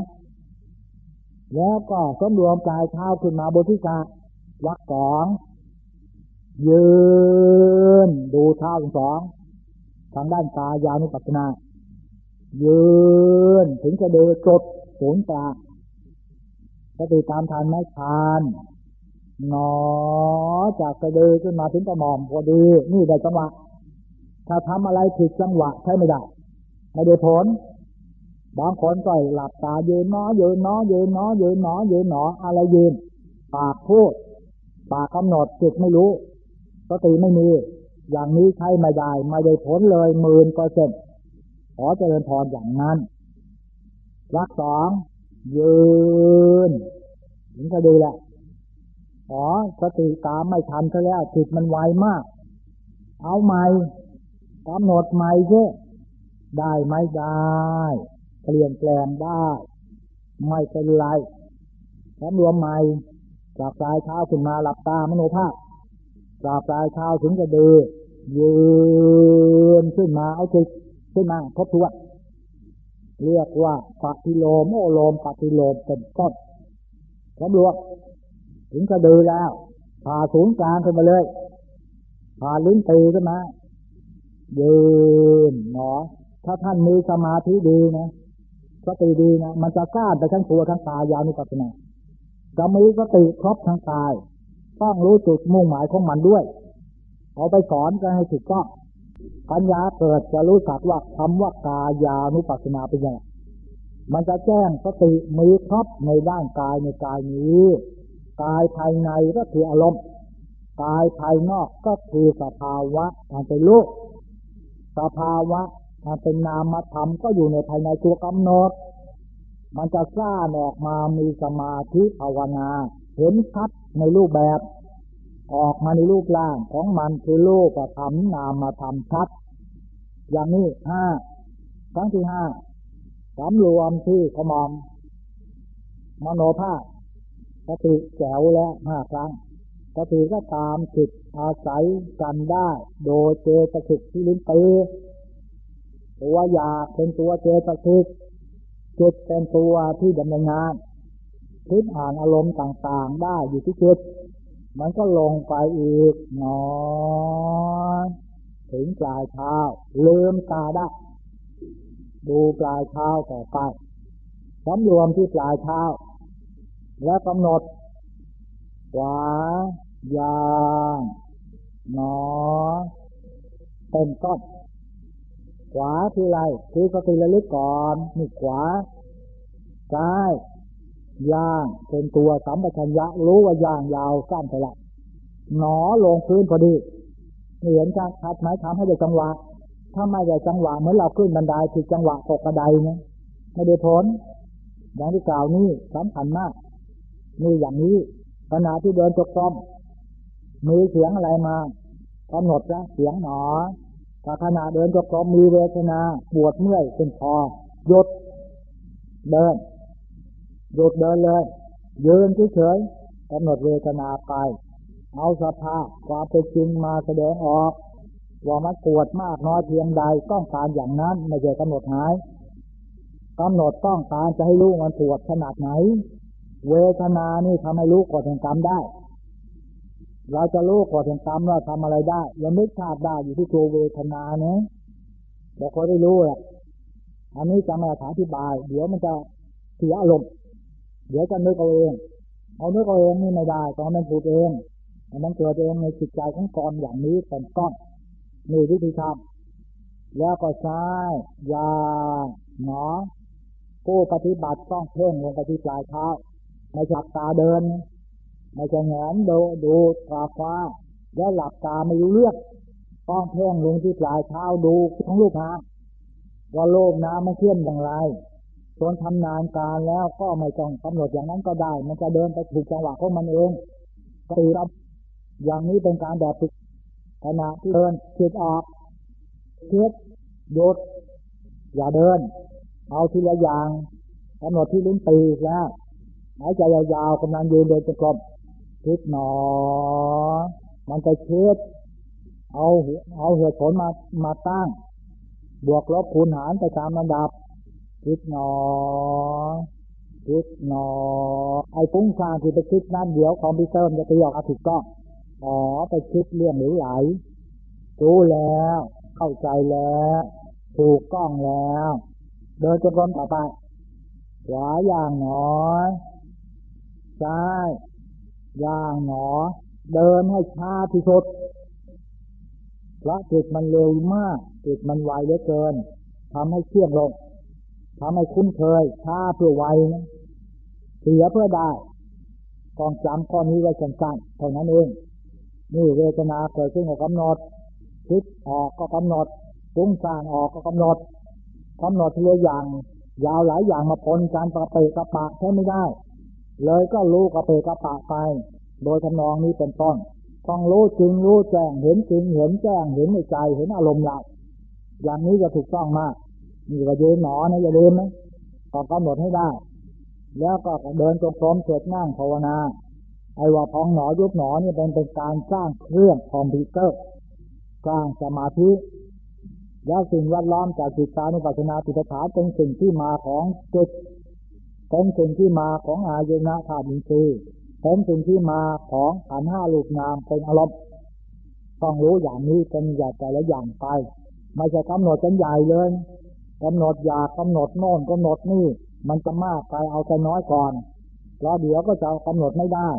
แล้วก็ส้มรวมปลายเท้าขึ้นมาบนที่กาวักสองยืน ดูเท้าสอง ทางด้านกายานุปัสนา ยืนถึงจะเดินจดศูนย์กลางสติตามทานไม่ทานหนอจากกระเดือขึ้นมาถึงกระหม่อมพอดี นี่ได้จังหวะ ถ้าทำอะไรผิดจังหวะใช่ไม่ได้ ไม่ได้ผล บางคนก็หลับตายืนน้อยืนน้อยืนน้อยืนน้อยืนหนออะไรยืน ปากพูด ปากกำหนดจิตไม่รู้ สติไม่มี อย่างนี้ใช้ไม่ได้ไม่ได้ผลเลยหมื่นเปอร์เซ็นต์ขอเจริญพรอย่างนั้นรักสองยืนถึงจะดีแหละอ๋อสติตามไม่ทันซะแล้วจิตมันไวมาก เอาใหม่กำหนดใหม่เช่ได้ไม่ได้เปลี่ยนแปลงได้ ไม่เป็นไรสำรวมใหม่จากปลายเท้าขึ้นมาหลับตามโนภาพ จากปลายเท้าถึงจะดือยืนขึ้นมาเอาจิตขึ้นมาทบทวนเรียกว่าปฏิโลมโอโลมปฏิโลมเป็นต้นสำรวมถึงจะดือแล้วผ่าศูนย์กลางขึ้นมาเลยผ่าลิ้นตีขึ้นมายืนหนอ ถ้าท่านมีสมาธิดีนะสติดีนะมันจะกล้าไปทั้งตัวทั้งตายาวนิปัสนาจะมีสติครบทั้งกาย ต้องรู้จุดมุ่งหมายของมันด้วยเอาไปสอนกันให้ถูกต้องปัญญาเกิดจะรู้สักว่าคำว่ากายานุปัสสนาเป็นยังไงมันจะแจ้งสติมีครบในด้านกายในกายนี้กายภายในก็คืออารมณ์กายภายนอกก็คือสภาวะมันเป็นลูกสภาวะมันเป็นนามธรรมก็อยู่ในภายในตัวกำหนด มันจะสร้างออกมามีสมาธิภาวนา เห็นชัดในรูปแบบ ออกมาในรูปร่างของมันคือรูปธรรมนามธรรมชัด อย่างนี้ห้าครั้งที่ห้าสำรวมที่ขมอมมโนภาพสติแจ๋วแล้วห้าครั้งสติก็ตามจิตอาศัยกันได้ โดยเจตสิกที่ลิ้นปีตัวอยากเป็นตัวเจตสิกจิตเป็นตัวที่ดำเนินงาน คิดอ่านอารมณ์ต่างๆได้อยู่ที่จิตมันก็ลงไปอีกนอนถึงปลายเท้าลืมตาได้ดูปลายเท้าต่อไปสำรวมที่ปลายเท้า แล้วกำหนดขวายางหนอเป็นก้อนขวาคืออะไรคือสติระลึกก่อนนี่ขวาซ้าย ย่างเป็นตัวสัมปชัญญะ รู้ว่าย่างยาวสั้นไปละหนอลงพื้นพอดีเห็นชัดชัดไหมทำให้ได้จังหวะ ถ้าไม่ได้จังหวะเหมือนเราขึ้นบันไดผิดจังหวะตกกระไดเนี่ยไม่ได้ผลอย่างที่กล่าวนี้สำคัญมากนี่อย่างนี้ขณะที่เดินจกซ้อมมีเสียงอะไรมากำหนดนะเสียงหนอถ้าขณะเดินจกซ้อมมีเวทนาปวดเมื่อยเป็นพอหยุดเดิน หยุดเดินเลย ยืนเฉยๆกำหนดเวทนาไป เอาสภาพความเป็นจริงมาแสดงออก ว่ามันปวดมากน้อยเพียงใดต้องการอย่างนั้นไม่ใช่กำหนดหายกำหนดต้องการจะให้รู้มันปวดขนาดไหน เวทนานี่ทำให้รู้กฎแห่งกรรมได้ เราจะรู้กฎแห่งกรรมว่าทำอะไรได้ยังไม่ทราบได้อยู่ที่ตัวเวทนาเนี่ยบอกเขาได้รู้แหละอันนี้จะมาอธิบาย เดี๋ยวมันจะเสียอารมณ์ เดี๋ยวจะนึกเอาเองเอานึกเอาเองนี่ไม่ได้ต้องมันพูดเองมันเกิดเองในจิตใจของกรอย่างนี้เป็นก้อนมีวิธีทำแล้วก็ใช้ยาหนอผู้ปฏิบัติต้องเพ่งลงไปที่ปลายเท้าไม่จับตาเดิน ไม่จะแงนดูดูตาฟ้า แล้วหลับตาไม่รู้เรื่องต้องเพ่งลงที่ปลายเท้าดูของลูกน้ำว่าโลกน้ำมันเคลื่อนอย่างไร ส่วนทำงานการแล้วก็ไม่ต้องกำหนดอย่างนั้นก็ได้ มันจะเดินไปถูกจังหวะของมันเองตีรับอย่างนี้เป็นการแบบฝึกขณะที่เดินคิดออกคิดหยุดอย่าเดิน เอาทีละอย่างกำหนดที่ลิ้นปีแล้วหายใจยาวๆกำลังยืนเดินจะกลมคิดหนอ มันจะคิดเอาเอาเหตุผลมามาตั้ง บวกลบคูณหารไปตามระดับ คิดหนอคิดหนอ ไอ้ฟุ้งซ่านที่ไปคิดนั่นเดี๋ยวคอมพิวเตอร์จะตีออกอาถูกต้องอ๋อไปคิดเรื่องหรือไหลรู้แล้ว เข้าใจแล้ว ถูกต้องแล้ว เดินจงกรมต่อไปขวาอย่างหนอซ้ายอย่างหนอ เดินให้ช้าที่สุดเพราะจิตมันเร็วมากจิตมันไวเหลือเกินทำให้เชื่องลง ทำให้คุ้นเคยช้าเพื่อไวนะเสียเพื่อได้กองจำข้อนี้ไว้สั้นๆเท่านั้นเอง นี่เวทนาเกิดขึ้นก็กำหนดคิดออกก็กำหนดปุ้งสร้างออกก็กำหนดกำหนดทีละอย่าง ยาวหลายอย่างมาปนการประเปกระปะใช้ไม่ได้ เลยก็รู้กระเปกระปะไป โดยทำนองนี้เป็นต้นต้องรู้จริงรู้แจ้งเห็นจริงเห็นแจ้งเห็นในใจเห็นอารมณ์เราอย่างนี้จะถูกต้องมาก นี่ก็ยืนหนอนะอย่าลืมนะต้อกำหนดให้ได้ แล้วก็เดินจงกรมเสร็จนั่งภาวนา ไอ้ว่าพองหนอยุบหนอนี่เป็นเป็นการสร้างเครื่องคอมพิวเตอร์ สร้างสมาธิ แล้วสิ่งแวดล้อมจากจิตตานุปัสสนาติฏฐานเป็นสิ่งที่มาของจิตเป็นสิ่งที่มาของอายนะธาตุอินทรีย์เป็นสิ่งที่มาของขันห้าลูกนามเป็นอารมณ์ต้องรู้อย่างนี้เป็นอย่างแต่ละอย่างไปไม่ใช่กำหนดกันใหญ่เลย กำหนดอยากกำหนดโน่นกำหนดนี่ มันจะมากไปเอาแต่น้อยก่อน แล้วเดี๋ยวก็จะกำหนดไม่ได้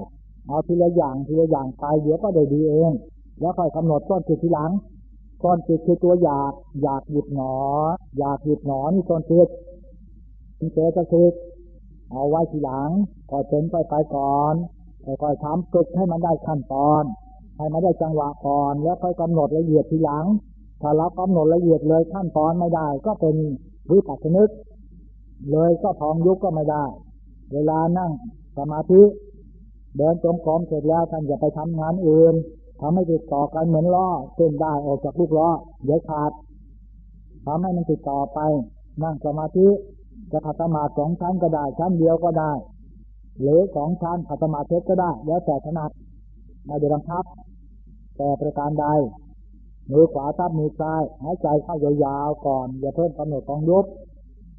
เอาทีละอย่างทีละอย่างไปเดี๋ยวก็ได้ดีเอง แล้วค่อยกำหนดต้นจิตทีหลังต้นจิตคือตัวอยากอยากหยุดหนอ อยากหยุดหนอนี่ต้นจิตเป็นเจตสิกเอาไว้ทีหลังก็เป็นไปไปก่อนค่อยๆทำฝึกให้มันได้ขั้นตอนให้มันได้จังหวะก่อน แล้วค่อยกำหนดละเอียดทีหลัง ถ้าเรากำหนดละเอียดเลยขั้นตอนไม่ได้ ก็เป็นวิปัสสนึก เลยก็พองยุบก็ไม่ได้ เวลานั่งสมาธิ เดินจมกรมเสร็จแล้วท่านอย่าไปทำงานอื่นทำให้ติดต่อกันเหมือนล้อเส้นได้ออกจากลูกล้อเดี๋ยวขาดทำให้มันติดต่อไป นั่งสมาธิจะขัดสมาธิสองชั้นก็ได้ชั้นเดียวก็ได้ หรือสองชั้นขัดสมาธิก็ได้ แล้วแต่ถนัดไม่ได้บังคับ แต่ประการใด มือขวาทับมือซ้าย หายใจเข้ายาวๆก่อน อย่าเพิ่มกำหนดกองยุบ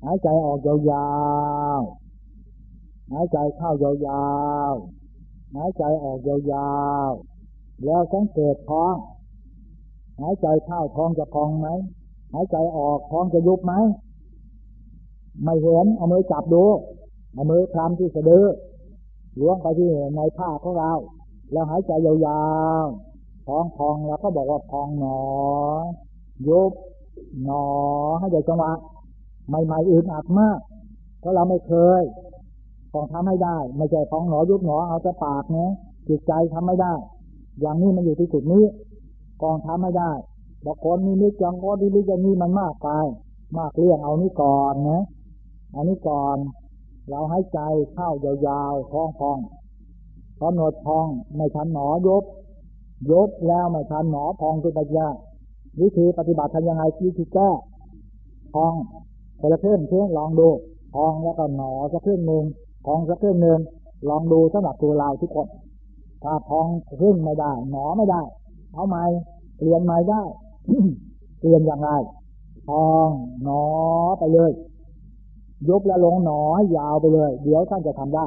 หายใจออกยาวๆ หายใจเข้ายาวๆ หายใจออกยาวๆ แล้วสังเกตท้อง หายใจเข้าท้องจะพองไหม หายใจออกท้องจะยุบไหม ไม่เห็น เอามือจับดู เอามือคลำที่สะดือล้วงไปที่ในผ้าของเรา แล้วหายใจยาวๆ ท้องพองแล้วก็บอกว่าพองหนอ ยุบหนอให้ใจจังหวะใหม่ๆอื่นอัดมาก เพราะเราไม่เคยต้องทำให้ได้ ไม่ใช่พองหนอยุบหนอเอาแต่ปากเนี้ยจิตใจทำไม่ได้ อย่างนี้มันอยู่ที่จุดนี้กองทำไม่ได้บางคนนี่นึกจังว่านี่นึกอย่างนี้มันมากไป มากเรื่องเอานี่ก่อนนะเอานี้ก่อน เราให้ใจเข้ายาวๆท้องพองกำหนดพองไม่ทันหนอยบ ยบแล้วไม่ทันหนอพองคือปัญญาวิธีปฏิบัติทำยังไงวิธีแก้พองคนละครึ่งเพื่อลองดูพองแล้วก็หนอสักครึ่งหนึ่งพองสักครึ่งหนึ่งลองดูสำหรับตัวเราทุกคนถ้าพองครึ่งไม่ได้ หนอไม่ได้ เอาใหม่เปลี่ยนใหม่ได้เปลี่ยนอย่างไรพองหนอไปเลยยกและลงหนอยาวไปเลย เดี๋ยวท่านจะทำได้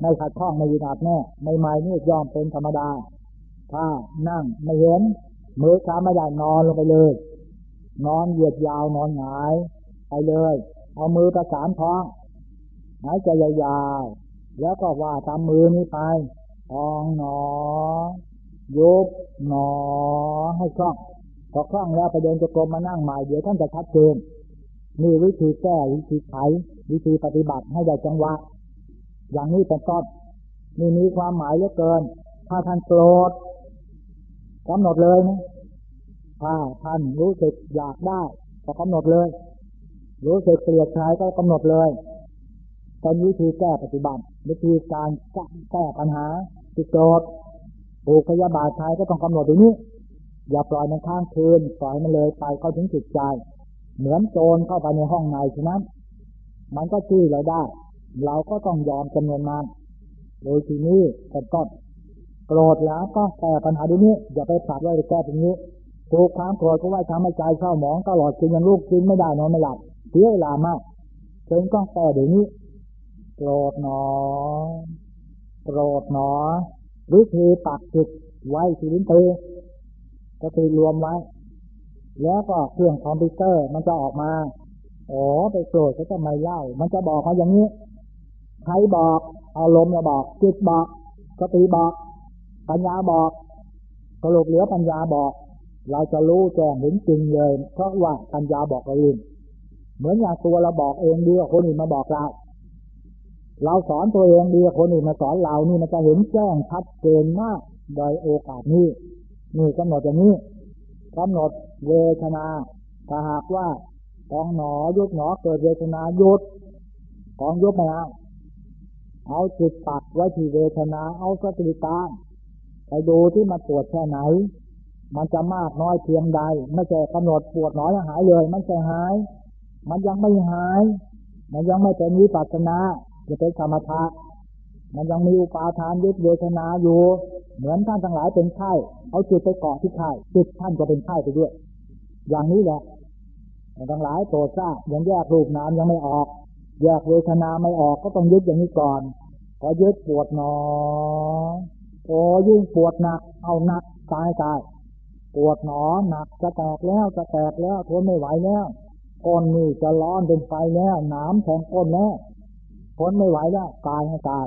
ไม่ขัดข้องไม่ยึดอัดแน่ไม่ไม่นี่ยอมเป็นธรรมดา ถ้านั่งไม่เห็นมือขาไม่ได้นอนลงไปเลย นอนเหยียดยาวนอนหงาย ไปเลย เอามือประสานท้องหายใจยาวๆแล้วก็ว่าทำมือนี้ไปทองหนอยุบหนอให้คล่องพอคล่องแล้วไปเดินจะกรมมานั่งใหม่เดี๋ยวท่านจะชัดเจนมีวิธีแก้วิธีไขวิธีปฏิบัติให้ได้จังหวะ อย่างนี้เป็นต้นนี่มีความหมายเหลือเกิน ถ้าท่านโกรธ กำหนดเลยนะถ้าท่านรู้สึกอยากได้ก็กำหนดเลย รู้สึกเกลียดใครก็กำหนดเลยเป็นวิธีแก้ปฏิบัติวิธีการแก้ปัญหาที่โกรธผูกพยาบาทใครก็ต้องกำหนดตรงนี้ อย่าปล่อยมันข้างคืนปล่อยมันเลยไปเข้าถึงจิตใจ เหมือนโจรเข้าไปในห้องในฉะนั้น มันก็ชี้เราได้ เราก็ต้องยอมจำนวนมันโดยทีนี้ก็ก็ โกรธแล้วก็แก้ปัญหาดูนี้อย่าไปผักไว้แก้ตรงนี้ถูกความโกรธก็ว่าทำให้ใจเศร้าหมองตลอดกินยังลูกกินไม่ได้นอนไม่หลับเสียเวลามากเชิงก็แก้เดี๋ยวนี้โกรธหนอโกรธหนอวิธีปักจิตไว้ที่ลิ้นตีก็คือรวมไว้ แล้วก็เครื่องคอมพิวเตอร์มันจะออกมาอ๋อไปโกรธก็ทำไมเล่า มันจะบอกมาอย่างนี้ใครบอกอารมณ์เราบอกจิตบอกสติบอก ปัญญาบอกสรุปเหลือปัญญาบอก เราจะรู้แจ้งเห็นจริงเลย เพราะว่าปัญญาบอกเราเองเหมือนอย่างตัวเราบอกเองดีกว่าคนอื่นมาบอกเราเราสอนตัวเองดีกว่าคนอื่นมาสอนเรานี่มันจะเห็นแจ้งชัดเจนมากโดยโอกาสนี้นี่กำหนดอย่างนี้กำหนดเวทนาถ้าหากว่ากองหนอยุบหนอเกิดเวทนาหยุดกองยุบไม่เอาเอาจิตปักไว้ที่เวทนาเอาสติตาม ไปดูที่มันปวดแค่ไหน มันจะมากน้อยเพียงใด ไม่ใช่กำหนดปวดน้อยหายเลย มันจะหาย มันยังไม่หาย มันยังไม่เป็นวิปัสสนาจะเป็นสมถะมันยังมีอุปาทานยึดเวทนาอยู่ เหมือนท่านทั้งหลายเป็นไข้เอาจิตไปเกาะที่ไข้จิตท่านก็เป็นไข้ไปด้วย อย่างนี้แหละทั้งหลายโปรดทราบยังแยกรูปนามยังไม่ออก แยกเวทนาไม่ออกก็ต้องยึดอย่างนี้ก่อน พอยึดปวดหนอ โอ้ยิ่งปวดหนัก เอาหนักตายตายปวดหนอหนักจะแตกแล้วจะแตกแล้วทนไม่ไหวแล้วก้นนี่จะร้อนเป็นไฟแล้วน้ำแข็งก้นแล้วทนไม่ไหวแล้วตายให้ตาย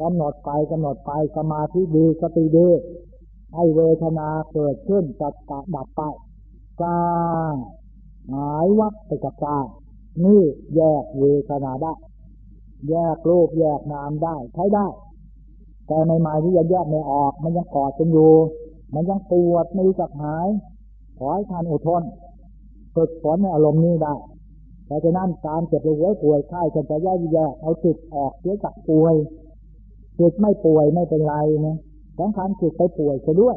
กำหนดไปกำหนดไปสมาธิดีสติดีให้เวทนาเกิดขึ้นจัดดับไปกาหายวับไปกับกานี่แยกเวทนาได้ แยกรูปแยกนามได้ใช้ได้ แต่ในหมายที่ยังแยกไม่ออก มันยังกอดกันอยู่ มันยังปวดไม่รู้จักหาย ขอให้ท่านอดทนฝึกฝนในอารมณ์นี้ได้แต่จะนั่นการเจ็บป่วยป่วยไข้จะจะแยกแยกเอาจิตออกเสียจากป่วยจิตไม่ป่วยไม่เป็นไรนะสำคัญจิตไปป่วยไปด้วย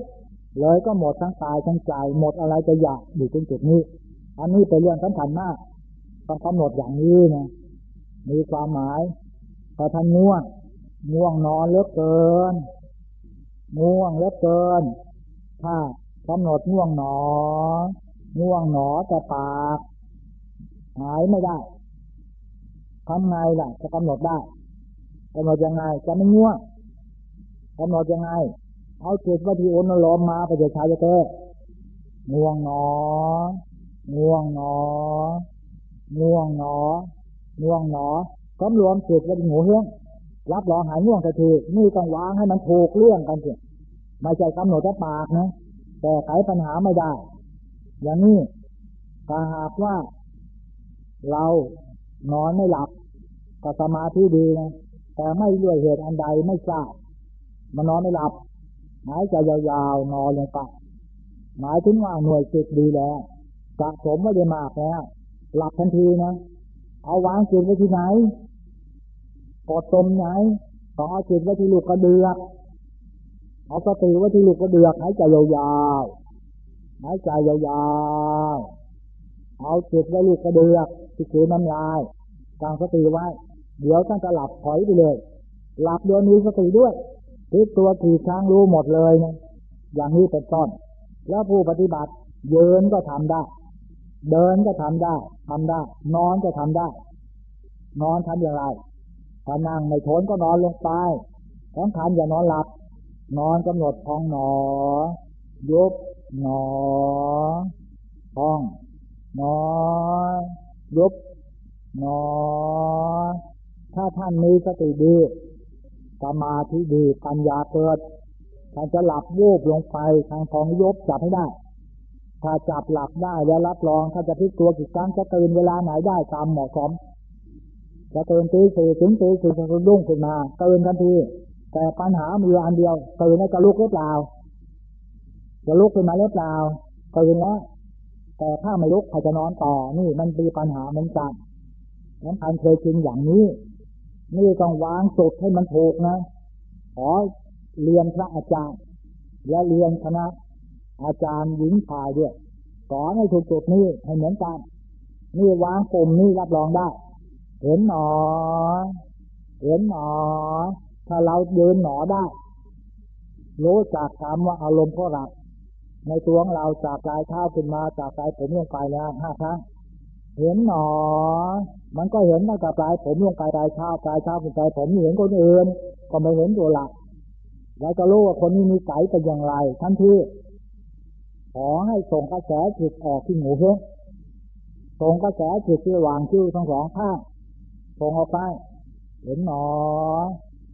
เลยก็หมดทั้งตายทั้งใจหมดอะไรจะอยากอยู่ตรงจุดนี้ อันนี้เป็นเรื่องสำคัญมากต้องกำหนดอย่างนี้นะมีความหมายพอท่านง่วง ง่วงนอนเลือเกิน ง่วงเลือเกิน ถ้ากำหนดง่วงหนอ ง่วงหนอแต่ปาก หายไม่ได้ทำไงล่ะ จะกำหนดได้กำหนดยังไงจะไม่ง่วงกำหนดยังไง เอาจิตว่าที่อนลมมาไปเดี๋ยวชายจะเตง่วงหนอ ง่วงหนอ ง่วงหนอ ง่วงหนอกำรวมจิตว่าที่หูเฮี้ยง รับรองหายง่วงทันทีนี่ต้องวางให้มันถูกเรื่องกันสิไม่ใช่กำหนดแค่ปากนะแต่ไขปัญหาไม่ได้ อย่างนี้ถ้าหากว่า เรานอนไม่หลับก็สมาธิดีนะแต่ไม่ด้วยเหตุอันใดไม่ทราบมันนอนไม่หลับหายใจยาวๆนอนลงไปหมายถึงว่าหน่วยจิตดีแล้วสะสมไม่ได้มากแล้วหลับทันทีนะเอาวางจิตไว้ที่ไหน กดตมไหนต่อจิตไว้ที่ลูกกระเดือกเอาสติไว้ที่ลูกกระเดือกหายใจยาวๆหายใจยาวๆเอาจิตไว้ลูกกระเดือกที่คือน้ำลายกางสติไว้ เดี๋ยวท่านจะหลับถอยไปเลย หลับโดยมีสติด้วยทิศตัวขี่ช้างรู้หมดเลยนะอย่างนี้เป็นต้นแล้วผู้ปฏิบัติเยินก็ทำได้ เดินก็ทำได้ทำได้ นอนก็ทำได้ นอนทำอย่างไร ถ้านั่งไม่ทนก็นอนลงไปท้องคันอย่านอนหลับ นอนกำหนดพองหนอ ยุบหนอพองหนอ ยุบหนอ ถ้าท่านมีสติดีสมาธิดีปัญญาเกิดท่านจะหลับวูบลงไปทางทองยุบจับให้ได้ ถ้าจับหลับได้แล้วรับรองถ้านจะพิกตัวกี่ครั้งจะตื่นเวลาไหนได้ตามเหมาะสม จะตื่นตีสี่ถึงตีสี่จะรุ่งขึ้นมาตื่นทันที แต่ปัญหามีอันเดียวตื่นแล้วจะลุกหรือเปล่า จะลุกขึ้นมาหรือเปล่าตื่นแล้วแต่ถ้าไม่ลุกเขาจะนอนต่อ นี่มันมีปัญหาเหมือนกันนั้นการเคยชินอย่างนี้ นี่ต้องวางสุดให้มันถูกนะ ขอเรียนพระอาจารย์ และเรียนคณะอาจารย์หญิงชายด้วยสอนให้ถูกจุดนี้ให้เหมือนกัน นี่วางปุ่มนี่รับรองได้ เห็นหนอ เห็นหนอ ถ้าเราเดินหนอได้ รู้จักคำว่าอารมณ์ก็หลับในตัวของเราจากปลายเท้าขึ้นมาจากปลายผมลงไปแล้วห้าครั้งเห็นหนอ มันก็เห็นตั้งแต่ปลายผมลงไปปลายเท้าปลายเท้าขึ้นไปผมเห็นคนอื่นก็ไม่เห็นตัวหลัก แล้วก็รู้ว่าคนนี้มีไสเป็นอย่างไรท่านที่ขอให้ส่งกระแสจิตออกที่หูเพื่อส่งกระแสจิตที่วางคิ้วทั้งสองข้าง ส่งออกไป เห็นหนอ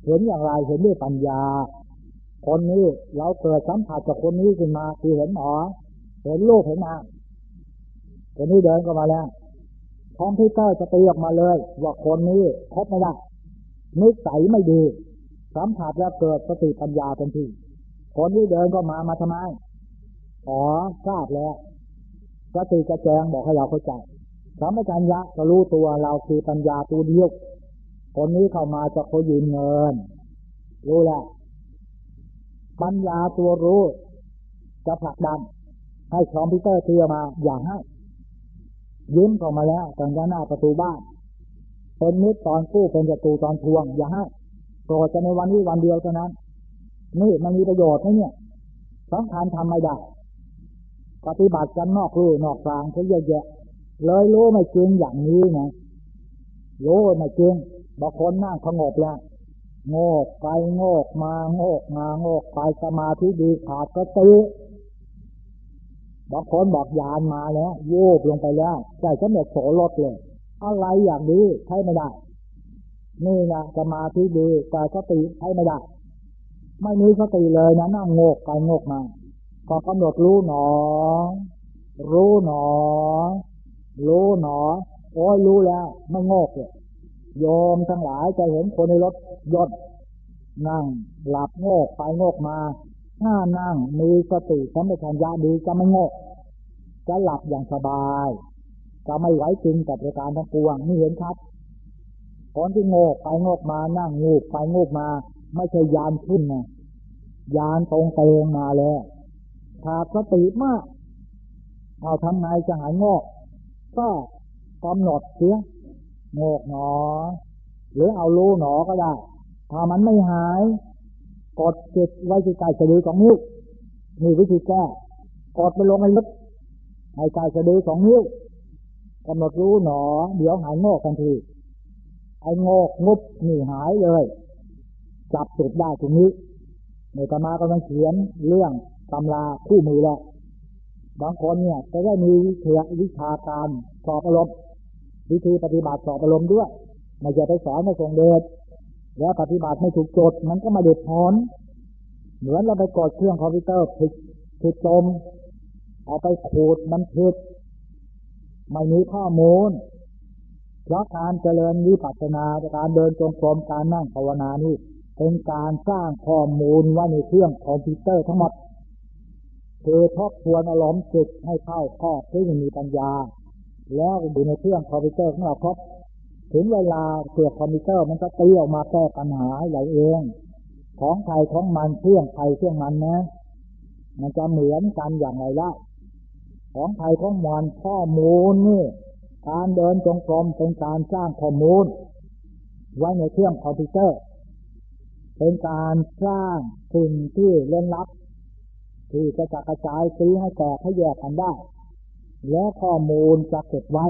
เห็นอย่างไร เห็นด้วยปัญญา คนนี้เราเกิดสัมผัสกับคนนี้ขึ้นมา คือเห็นหนอ เห็นลูกเห็นนาคนนี้เดินก็มาแล้วคอมพิวเตอร์จะตีออกมาเลย ว่าคนนี้คบไม่ได้นิสัยไม่ดี สัมผัสแล้วเกิดสติปัญญาเป็นที่ คนที่เดินก็มามาทำไม อ๋อทราบแล้วสติจะแจงบอกให้เราเข้าใจ สัมปชัญญะก็รู้ตัวเราคือปัญญาตัวเดียวคนนี้เข้ามาจะเขายืมเงิน รู้แล้วปัญญาตัวรู้ จะผลักดัน ให้คอมพิวเตอร์เทียมาอย่างให้ยิ้มเข้ามาแล้วตอนหน้าประตูบ้านเป็นมิตรตอนกู้เป็นศัตรูตอนทวง อย่าให้โกรธจะในวันนี้วันเดียวเท่านั้น นี่มันมีประโยชน์ไหมเนี่ยสำคัญทำไม่ได้ปฏิบัติกันนอกรูนอกกลางเขาเยอะแยะ เลยรู้ไม่จริงอย่างนี้นะรู้ไม่จริงบางคนนั่งสงบแล้วโงกไปโงกมาโงกมาโงกไปสมาธิดีขาดก็ตีบางคนบอกยานมาแล้วโยบลงไปแล้วใจก็เนี่ยโสรถเลย อะไรอย่างนี้ใช้ไม่ได้ นี่นะสมาธิดีแต่สติใช้ไม่ได้ ไม่มีสติเลยนะนั่งโงกไปโงกมาก็กำหนดรู้หนอ รู้หนอ รู้หนอ โอ้ยรู้แล้วไม่โงกเลยโยมทั้งหลายจะเห็นคนในรถยนต์นั่ง หลับโงกไปโงกมา ถ้านั่งมีสติสัมปชัญญะดีจะไม่โงกจะหลับอย่างสบาย จะไม่ไหวจริงกับประการทั้งปวงนี่เห็นชัดคนที่โงกไปโงกมานั่งงูกไปงูมา ไม่ใช่ยานขึ้นนะยานตรงเตงมาแล้วขาดสติมากเอาทำไงจะหายโงก ก็กำหนดเสียโงกหนอ หรือเอารูหนอก็ได้ ถ้ามันไม่หาย กดจิตไว้ที่กายสะดือของนิ้วนี่วิธีแก้กดไปลงในลึกให้กายสะดือของนิ้วกำหนดรู้หนอ เดี๋ยวหายโงกทันทีไอ้โงกงุบนี่หายเลย จับจุดได้ตรงนี้ในตมากำลังเขียนเรื่องตำราคู่มือแล้ว บางคนเนี่ยจะได้มีเทียวิชาการสอบอารมณ์วิธีปฏิบัติสอบอารมณ์ด้วยไม่จะไปสอนไม่ทรงเดชแล้วปฏิบัติไม่ถูกโจทย์มันก็มาเด็ดพอนเหมือนเราไปกดเครื่องคอมพิวเตอร์ผิดผิดจมเอาไปขูดมันผิดไม่มีข้อมูลเพราะการเจริญวิปัสสนาการเดินจงกรมการนั่งภาวนานี่เป็นการสร้างข้อมูลไว้ในเครื่องคอมพิวเตอร์ทั้งหมด คือทบทวนอารมณ์จิตให้เข้าข้อที่มีปัญญา แล้วดูในเครื่องคอมพิวเตอร์ของเราครบถึงเวลาเกี่ยวคอมพิวเตอร์มันก็ตีออกมาแก้ปัญหาเราเอง ของใครของมันเครื่องใครเครื่องมันนะ มันจะเหมือนกันอย่างไรล่ะของใครของมันข้อมูลนี่การเดินจงกรมเป็นการสร้างข้อมูล ไว้ในเครื่องคอมพิวเตอร์ เป็นการสร้างสิ่งที่เล่นลับ ที่จะกระจายซีให้แตกให้แยกกันได้ และข้อมูลจะเก็บไว้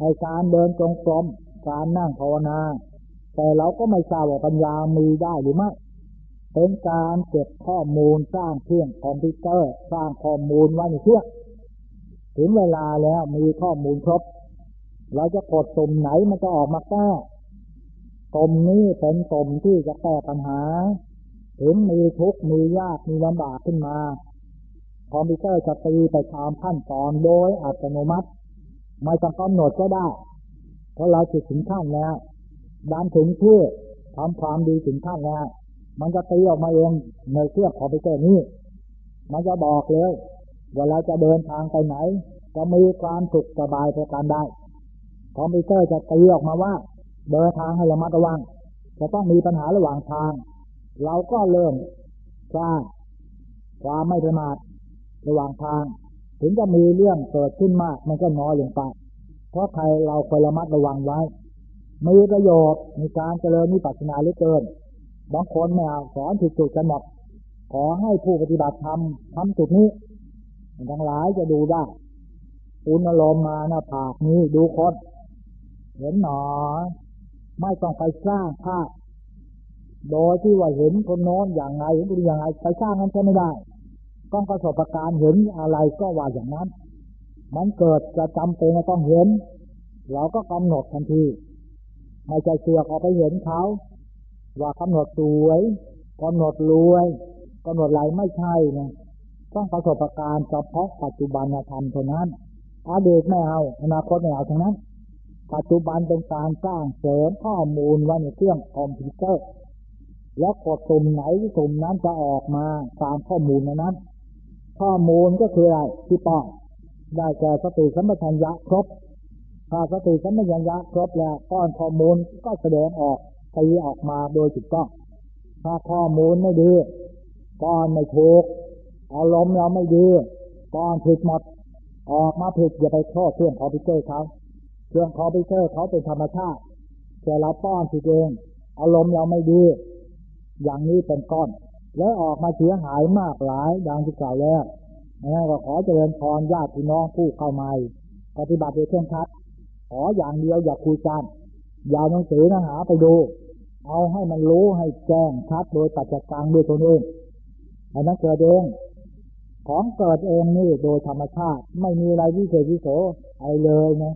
ในการเดินจงกรมการนั่งภาวนา แต่เราก็ไม่ทราบว่าปัญญามีได้หรือไม่ เป็นการเก็บข้อมูลสร้างเครื่องคอมพิวเตอร์ สร้างข้อมูลไว้ในเครื่องถึงเวลาแล้วมีข้อมูลครบ เราจะกดตุ่มไหนมันจะออกมาแก้ตุ่มนี้เป็นตุ่มที่จะแก้ปัญหา ถึงมีทุกข์มียากมีลำบากขึ้นมาคอมพิวเตอร์จะตีไปตามขั้นตอนโดยอัตโนมัติไม่ต้องกำหนดก็ได้ เพราะเราจิตถึงขั้นแล้วดันถึงที่ทำความดีถึงขั้นแล้วมันจะตีออกมาเองในเครื่องคอมพิวเตอร์นี้ มันจะบอกเลยว่าเราจะเดินทางไปไหน จะมีความสุขสบายประการใดคอมพิวเตอร์จะตีออกมาว่า เดินทางให้ระมัดระวัง จะต้องมีปัญหาระหว่างทาง เราก็เริ่มสร้างความไม่ประมาทระหว่างทาง ถึงจะมีเรื่องเกิดขึ้นมากมันก็น้อยลงไป เพราะใครเราควรระมัดระวังไว้มีประโยชน์ในการเจริญนิพพานาหรือเกินบางคนไม่เอาสอนถูกจุดกันหมดขอให้ผู้ปฏิบัติทำทำจุดนี้ทั้งหลายจะดูได้อุณลมมาหน้าผากนี้ดูคนเห็นหนอ ไม่ต้องไปสร้างภาพ โดยที่ว่าเห็นคนโน้นอย่างไรเห็นคนอย่างไรไปสร้างนั้นก็ไม่ได้ต้องประสบการณ์เห็นอะไรก็ว่าอย่างนั้น มันเกิดจะจำเป็นต้องเห็น เราก็กำหนดทันทีไม่ใจเสือกออกไปเห็นเขา ว่ากำหนดสวยกำหนดรวยกำหนดไรไม่ใช่นะต้องประสบการณ์เฉพาะปัจจุบันธรรมเท่านั้นอดีตไม่เอาอนาคตไม่เอาทั้งนั้น ปัจจุบันเป็นการสร้างเสริมข้อมูลไว้ในเครื่องคอมพิวเตอร์ แล้วกดตุ่มไหนตุ่มนั้นจะออกมาตามข้อมูลนั้น ข้อมูลก็คืออะไรที่ป้องได้แก่สติสัมปชัญญะครบ ถ้าสติสัมปชัญญะครบแล้วก้อนข้อมูลก็แสดงออกตีออกมาโดยถูกต้อง ถ้าข้อมูลไม่ดีก้อนไม่ถูกอารมณ์เราไม่ดีก้อนผิดหมดออกมาผิดอย่าไปโทษเครื่องคอมพิวเตอร์เขาเครื่องคอมพิวเตอร์เขาเป็นธรรมชาติแต่เราป้อนผิดเองอารมณ์เราไม่ดี อย่างนี้เป็นก้อน แล้วออกมาเสียหายมากหลายดังที่กล่าวแล้วนะก็ขอเจริญพรญาติพี่น้องผู้เข้ามาปฏิบัติโดยเคร่งครัดขออย่างเดียวอย่าคุยกันอย่าหนังสือนะหาไปดู เอาให้มันรู้ให้แจ้งชัดโดยปัจจักลางด้วยตนเองให้นั้นเกิดเองของเกิดเองนี่โดยธรรมชาติ ไม่มีอะไรวิเศษวิโสอะไรเลยนะ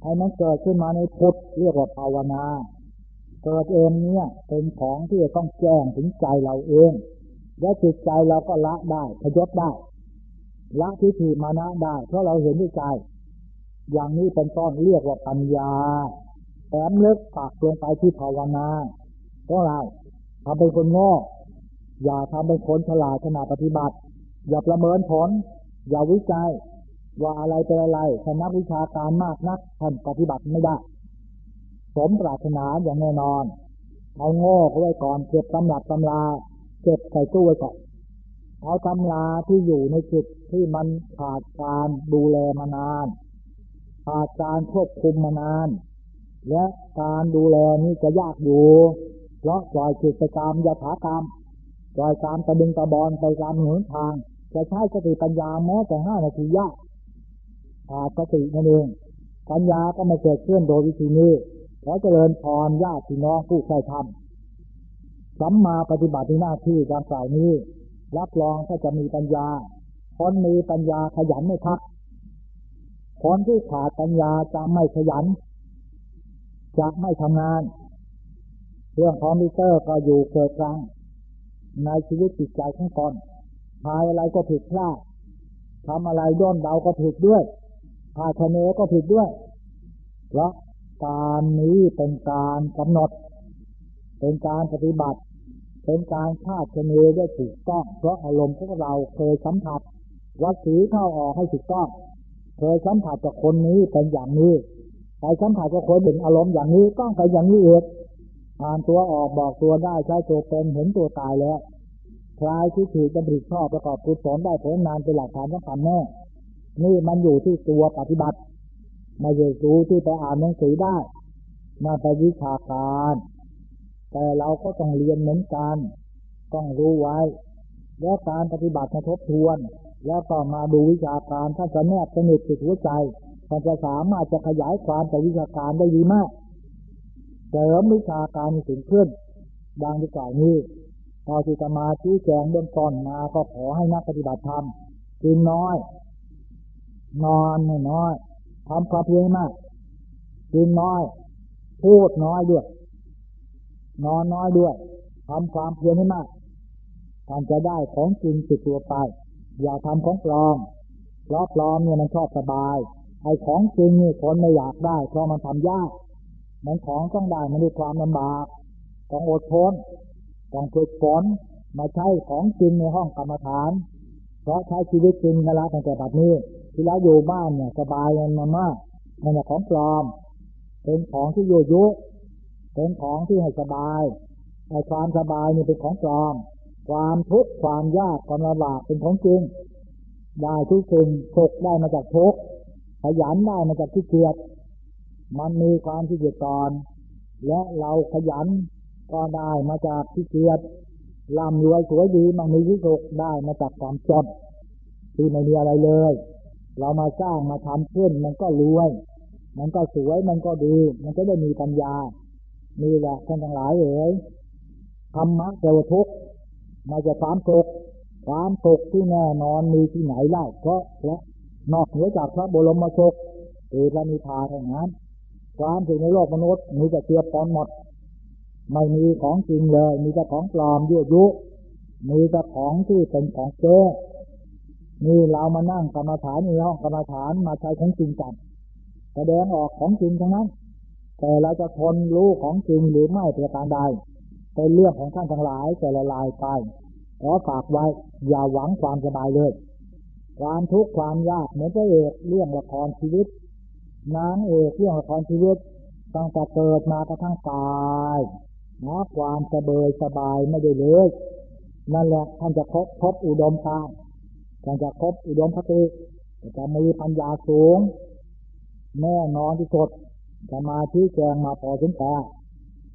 ไอ้นั้นเกิดขึ้นมาในพุทธเรียกว่าภาวนา เกิดเองเนี่ยเป็นของที่จะต้องแจ้งถึงใจเราเอง และจิตใจเราก็ละได้พยศได้ ละทิฏฐิมานะได้ เพราะเราเห็นด้วยใจ อย่างนี้เป็นต้นเรียกว่าปัญญาแถมเลึกปักลงไปที่ภาวนาเพราะอะไรทำเป็นคนโง่อย่าทำเป็นคนฉลาดขณะปฏิบัติ อย่าประเมินผล อย่าวิจัย ว่าอะไรเป็นอะไรถ้านักวิชาการมากนักท่านปฏิบัติไม่ได้ สมปรารถนาอย่างแน่นอน เอาโง่ไว้ก่อนเก็บตำรับตำราเก็บใส่ตู้ไว้ก่อนเอาตำราที่อยู่ในจิตที่มันขาดการดูแลมานาน ขาดการควบคุมมานาน และการดูแลนี่จะยากอยู่ เพราะปล่อยจิตไปตามยถากรรมปล่อยตามตะดึงตะบอลไปตามหนทาง จะใช้สติปัญญาแม้แต่ห้านาทียากขาดสตินั่นเองปัญญาก็ไม่เกิดขึ้นโดยวิธีนี้ ขอเจริญพรญาติพี่น้องผู้ใครทำสัมมาปฏิบัติหน้าที่ดังกล่าวนี้ รับรองถ้าจะมีปัญญา คนมีปัญญาขยันไม่พัก คนที่ขาดปัญญาจะไม่ขยัน จะไม่ทำงาน เรื่องคอมพิวเตอร์ก็อยู่เกิดกลาง ในชีวิตจิตใจของตนทายอะไรก็ผิดพลาดทำอะไรย่นเดาก็ผิดด้วยพาชเนก็ผิดด้วยเพราะ การนี้เป็นการกำหนด เป็นการปฏิบัติ เป็นการคาดคะเนได้ถูกต้อง เพราะอารมณ์ของเราเคยสัมผัสวัดสีเข้าออกให้ถูกต้อง เคยสัมผัสกับคนนี้เป็นอย่างนี้ไปสัมผัสกับคนเป็นอารมณ์อย่างนี้ต้องไปอย่างนี้เองอ่านตัวออกบอกตัวได้ใช้ตัวเป็นเห็นตัวตายแล้วคลายที่ถือจะบิดชอบประกอบกุศลได้ผลนานเป็นหลักฐานสำคัญแน่ นี่มันอยู่ที่ตัวปฏิบัติ ไม่ใช่รู้ที่ไปอ่านหนังสือได้มาไปวิชาการ แต่เราก็ต้องเรียนเหมือนกัน ต้องรู้ไว้ แล้วการปฏิบัติมาทบทวน แล้วก็มาดูวิชาการถ้าจะแนบสนิทติดหัวใจมันจะสามารถจะขยายความแต่วิชาการได้ดีมากเสริมวิชาการถึงขึ้นดังที่กล่าวนี้พอจิตมาชี้แจงเบื้องต้นมาก็ขอให้นักปฏิบัติธรรมกินน้อย นอนไม่น้อย ทำความเพียรมากกินน้อย พูดน้อยด้วย นอนน้อยด้วยทำความเพียรให้มากการจะได้ของจริงติดตัวไป อย่าทำของปลอมเพราะปลอมเนี่ยมันชอบสบาย ไอ้ของจริงนี่คนไม่อยากได้ เพราะมันทำยากมันของต้องได้มันด้วยความลำบาก ต้องอดทน ต้องฝึกฝนมาใช้ของจริงในห้องกรรมฐาน เพราะใช้ชีวิตจริงกันแล้วตั้งแต่บัดนี้ ที่แล้วอยู่บ้านเนี่ย สบายมันมากมันของปลอม เป็นของที่โยยุเป็นของที่ให้สบายไอ้ความสบายนี่เป็นของปลอม ความทุกข์ความยากความลำบากเป็นของจริงได้ทุกสิ่งทุกได้มาจากทุกข์ขยันได้มาจากที่เกียจมันมีความที่เกียจก่อน และเราขยันก็ได้มาจากที่เกียจร่ำรวยสวยดีมันมีที่สุขได้มาจากความจนที่ไม่มีอะไรเลย เรามาสร้างมาทำขึ้น มันก็รวย มันก็สวยมันก็ดี มันก็ได้มีปัญญานี่แหละท่านทั้งหลายเอ๋ยธรรมะเจอทุกมาจากความสุขความสุขที่แน่นอนมีที่ไหนเล่าเพราะและนอกเหนือจากพระบรมโชคคือพระนิพพานเท่านั้นความสิ่งในโลกมนุษย์มีแต่เทียบปอนหมด ไม่มีของจริงเลย มีแต่ของปลอมยั่วยุ มีแต่ของที่เป็นของเจ้ นี่เรามานั่งกรรมฐานในห้องกรรมฐานมาใช้ของจริงกันแสดงออกของจริงทั้งนั้น แต่เราจะทนรู้ของจริงหรือไม่ประการใดเป็นเรื่องของท่านทั้งหลายแต่ละลายไปขอฝากไว้อย่าหวังความสบายเลย ความทุกข์ความยากเหมือนพระเอกเรื่องละครชีวิตนางเอกเรื่องละครชีวิตตั้งแต่เกิดมากระทั่งตายนะความสบายสบายไม่ได้เลย นั่นแหละท่านจะพบพบอุดมการ ท่านจะพบอุดมคติจะมีปัญญาสูง แน่นอนที่สุดจะมาชี้แจงมาพอสมควร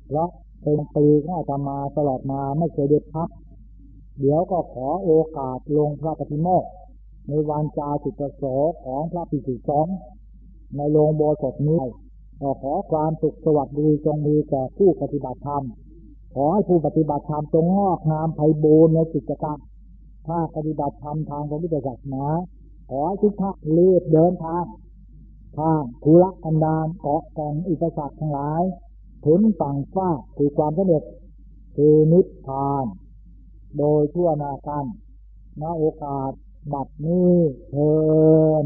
เพราะเป็นปีก็จะมาตลอดมาไม่เคยเด็ดพัก เดี๋ยวก็ขอโอกาสลงพระปฏิโมกในวันจาสิตโสของพระปิสุสองในโรงโบสถนี้ขอความสุขสวัสดีจงมีแก่ผู้ปฏิบัติธรรม ขอให้ผู้ปฏิบัติธรรมจงงอกงามไพบูรณ์ในกิจกรรม ถ้าปฏิบัติธรรมทางพระพุทธศาสนาขอทุกท่านรีบเดินทางทางทุรกันดารเกาะกองอุปสรรคทั้งหลายถึงฝั่งฟ้าคือความสำเร็จคือนิพพาน โดยทั่วนากันณโอกาสบัดนี้เทิน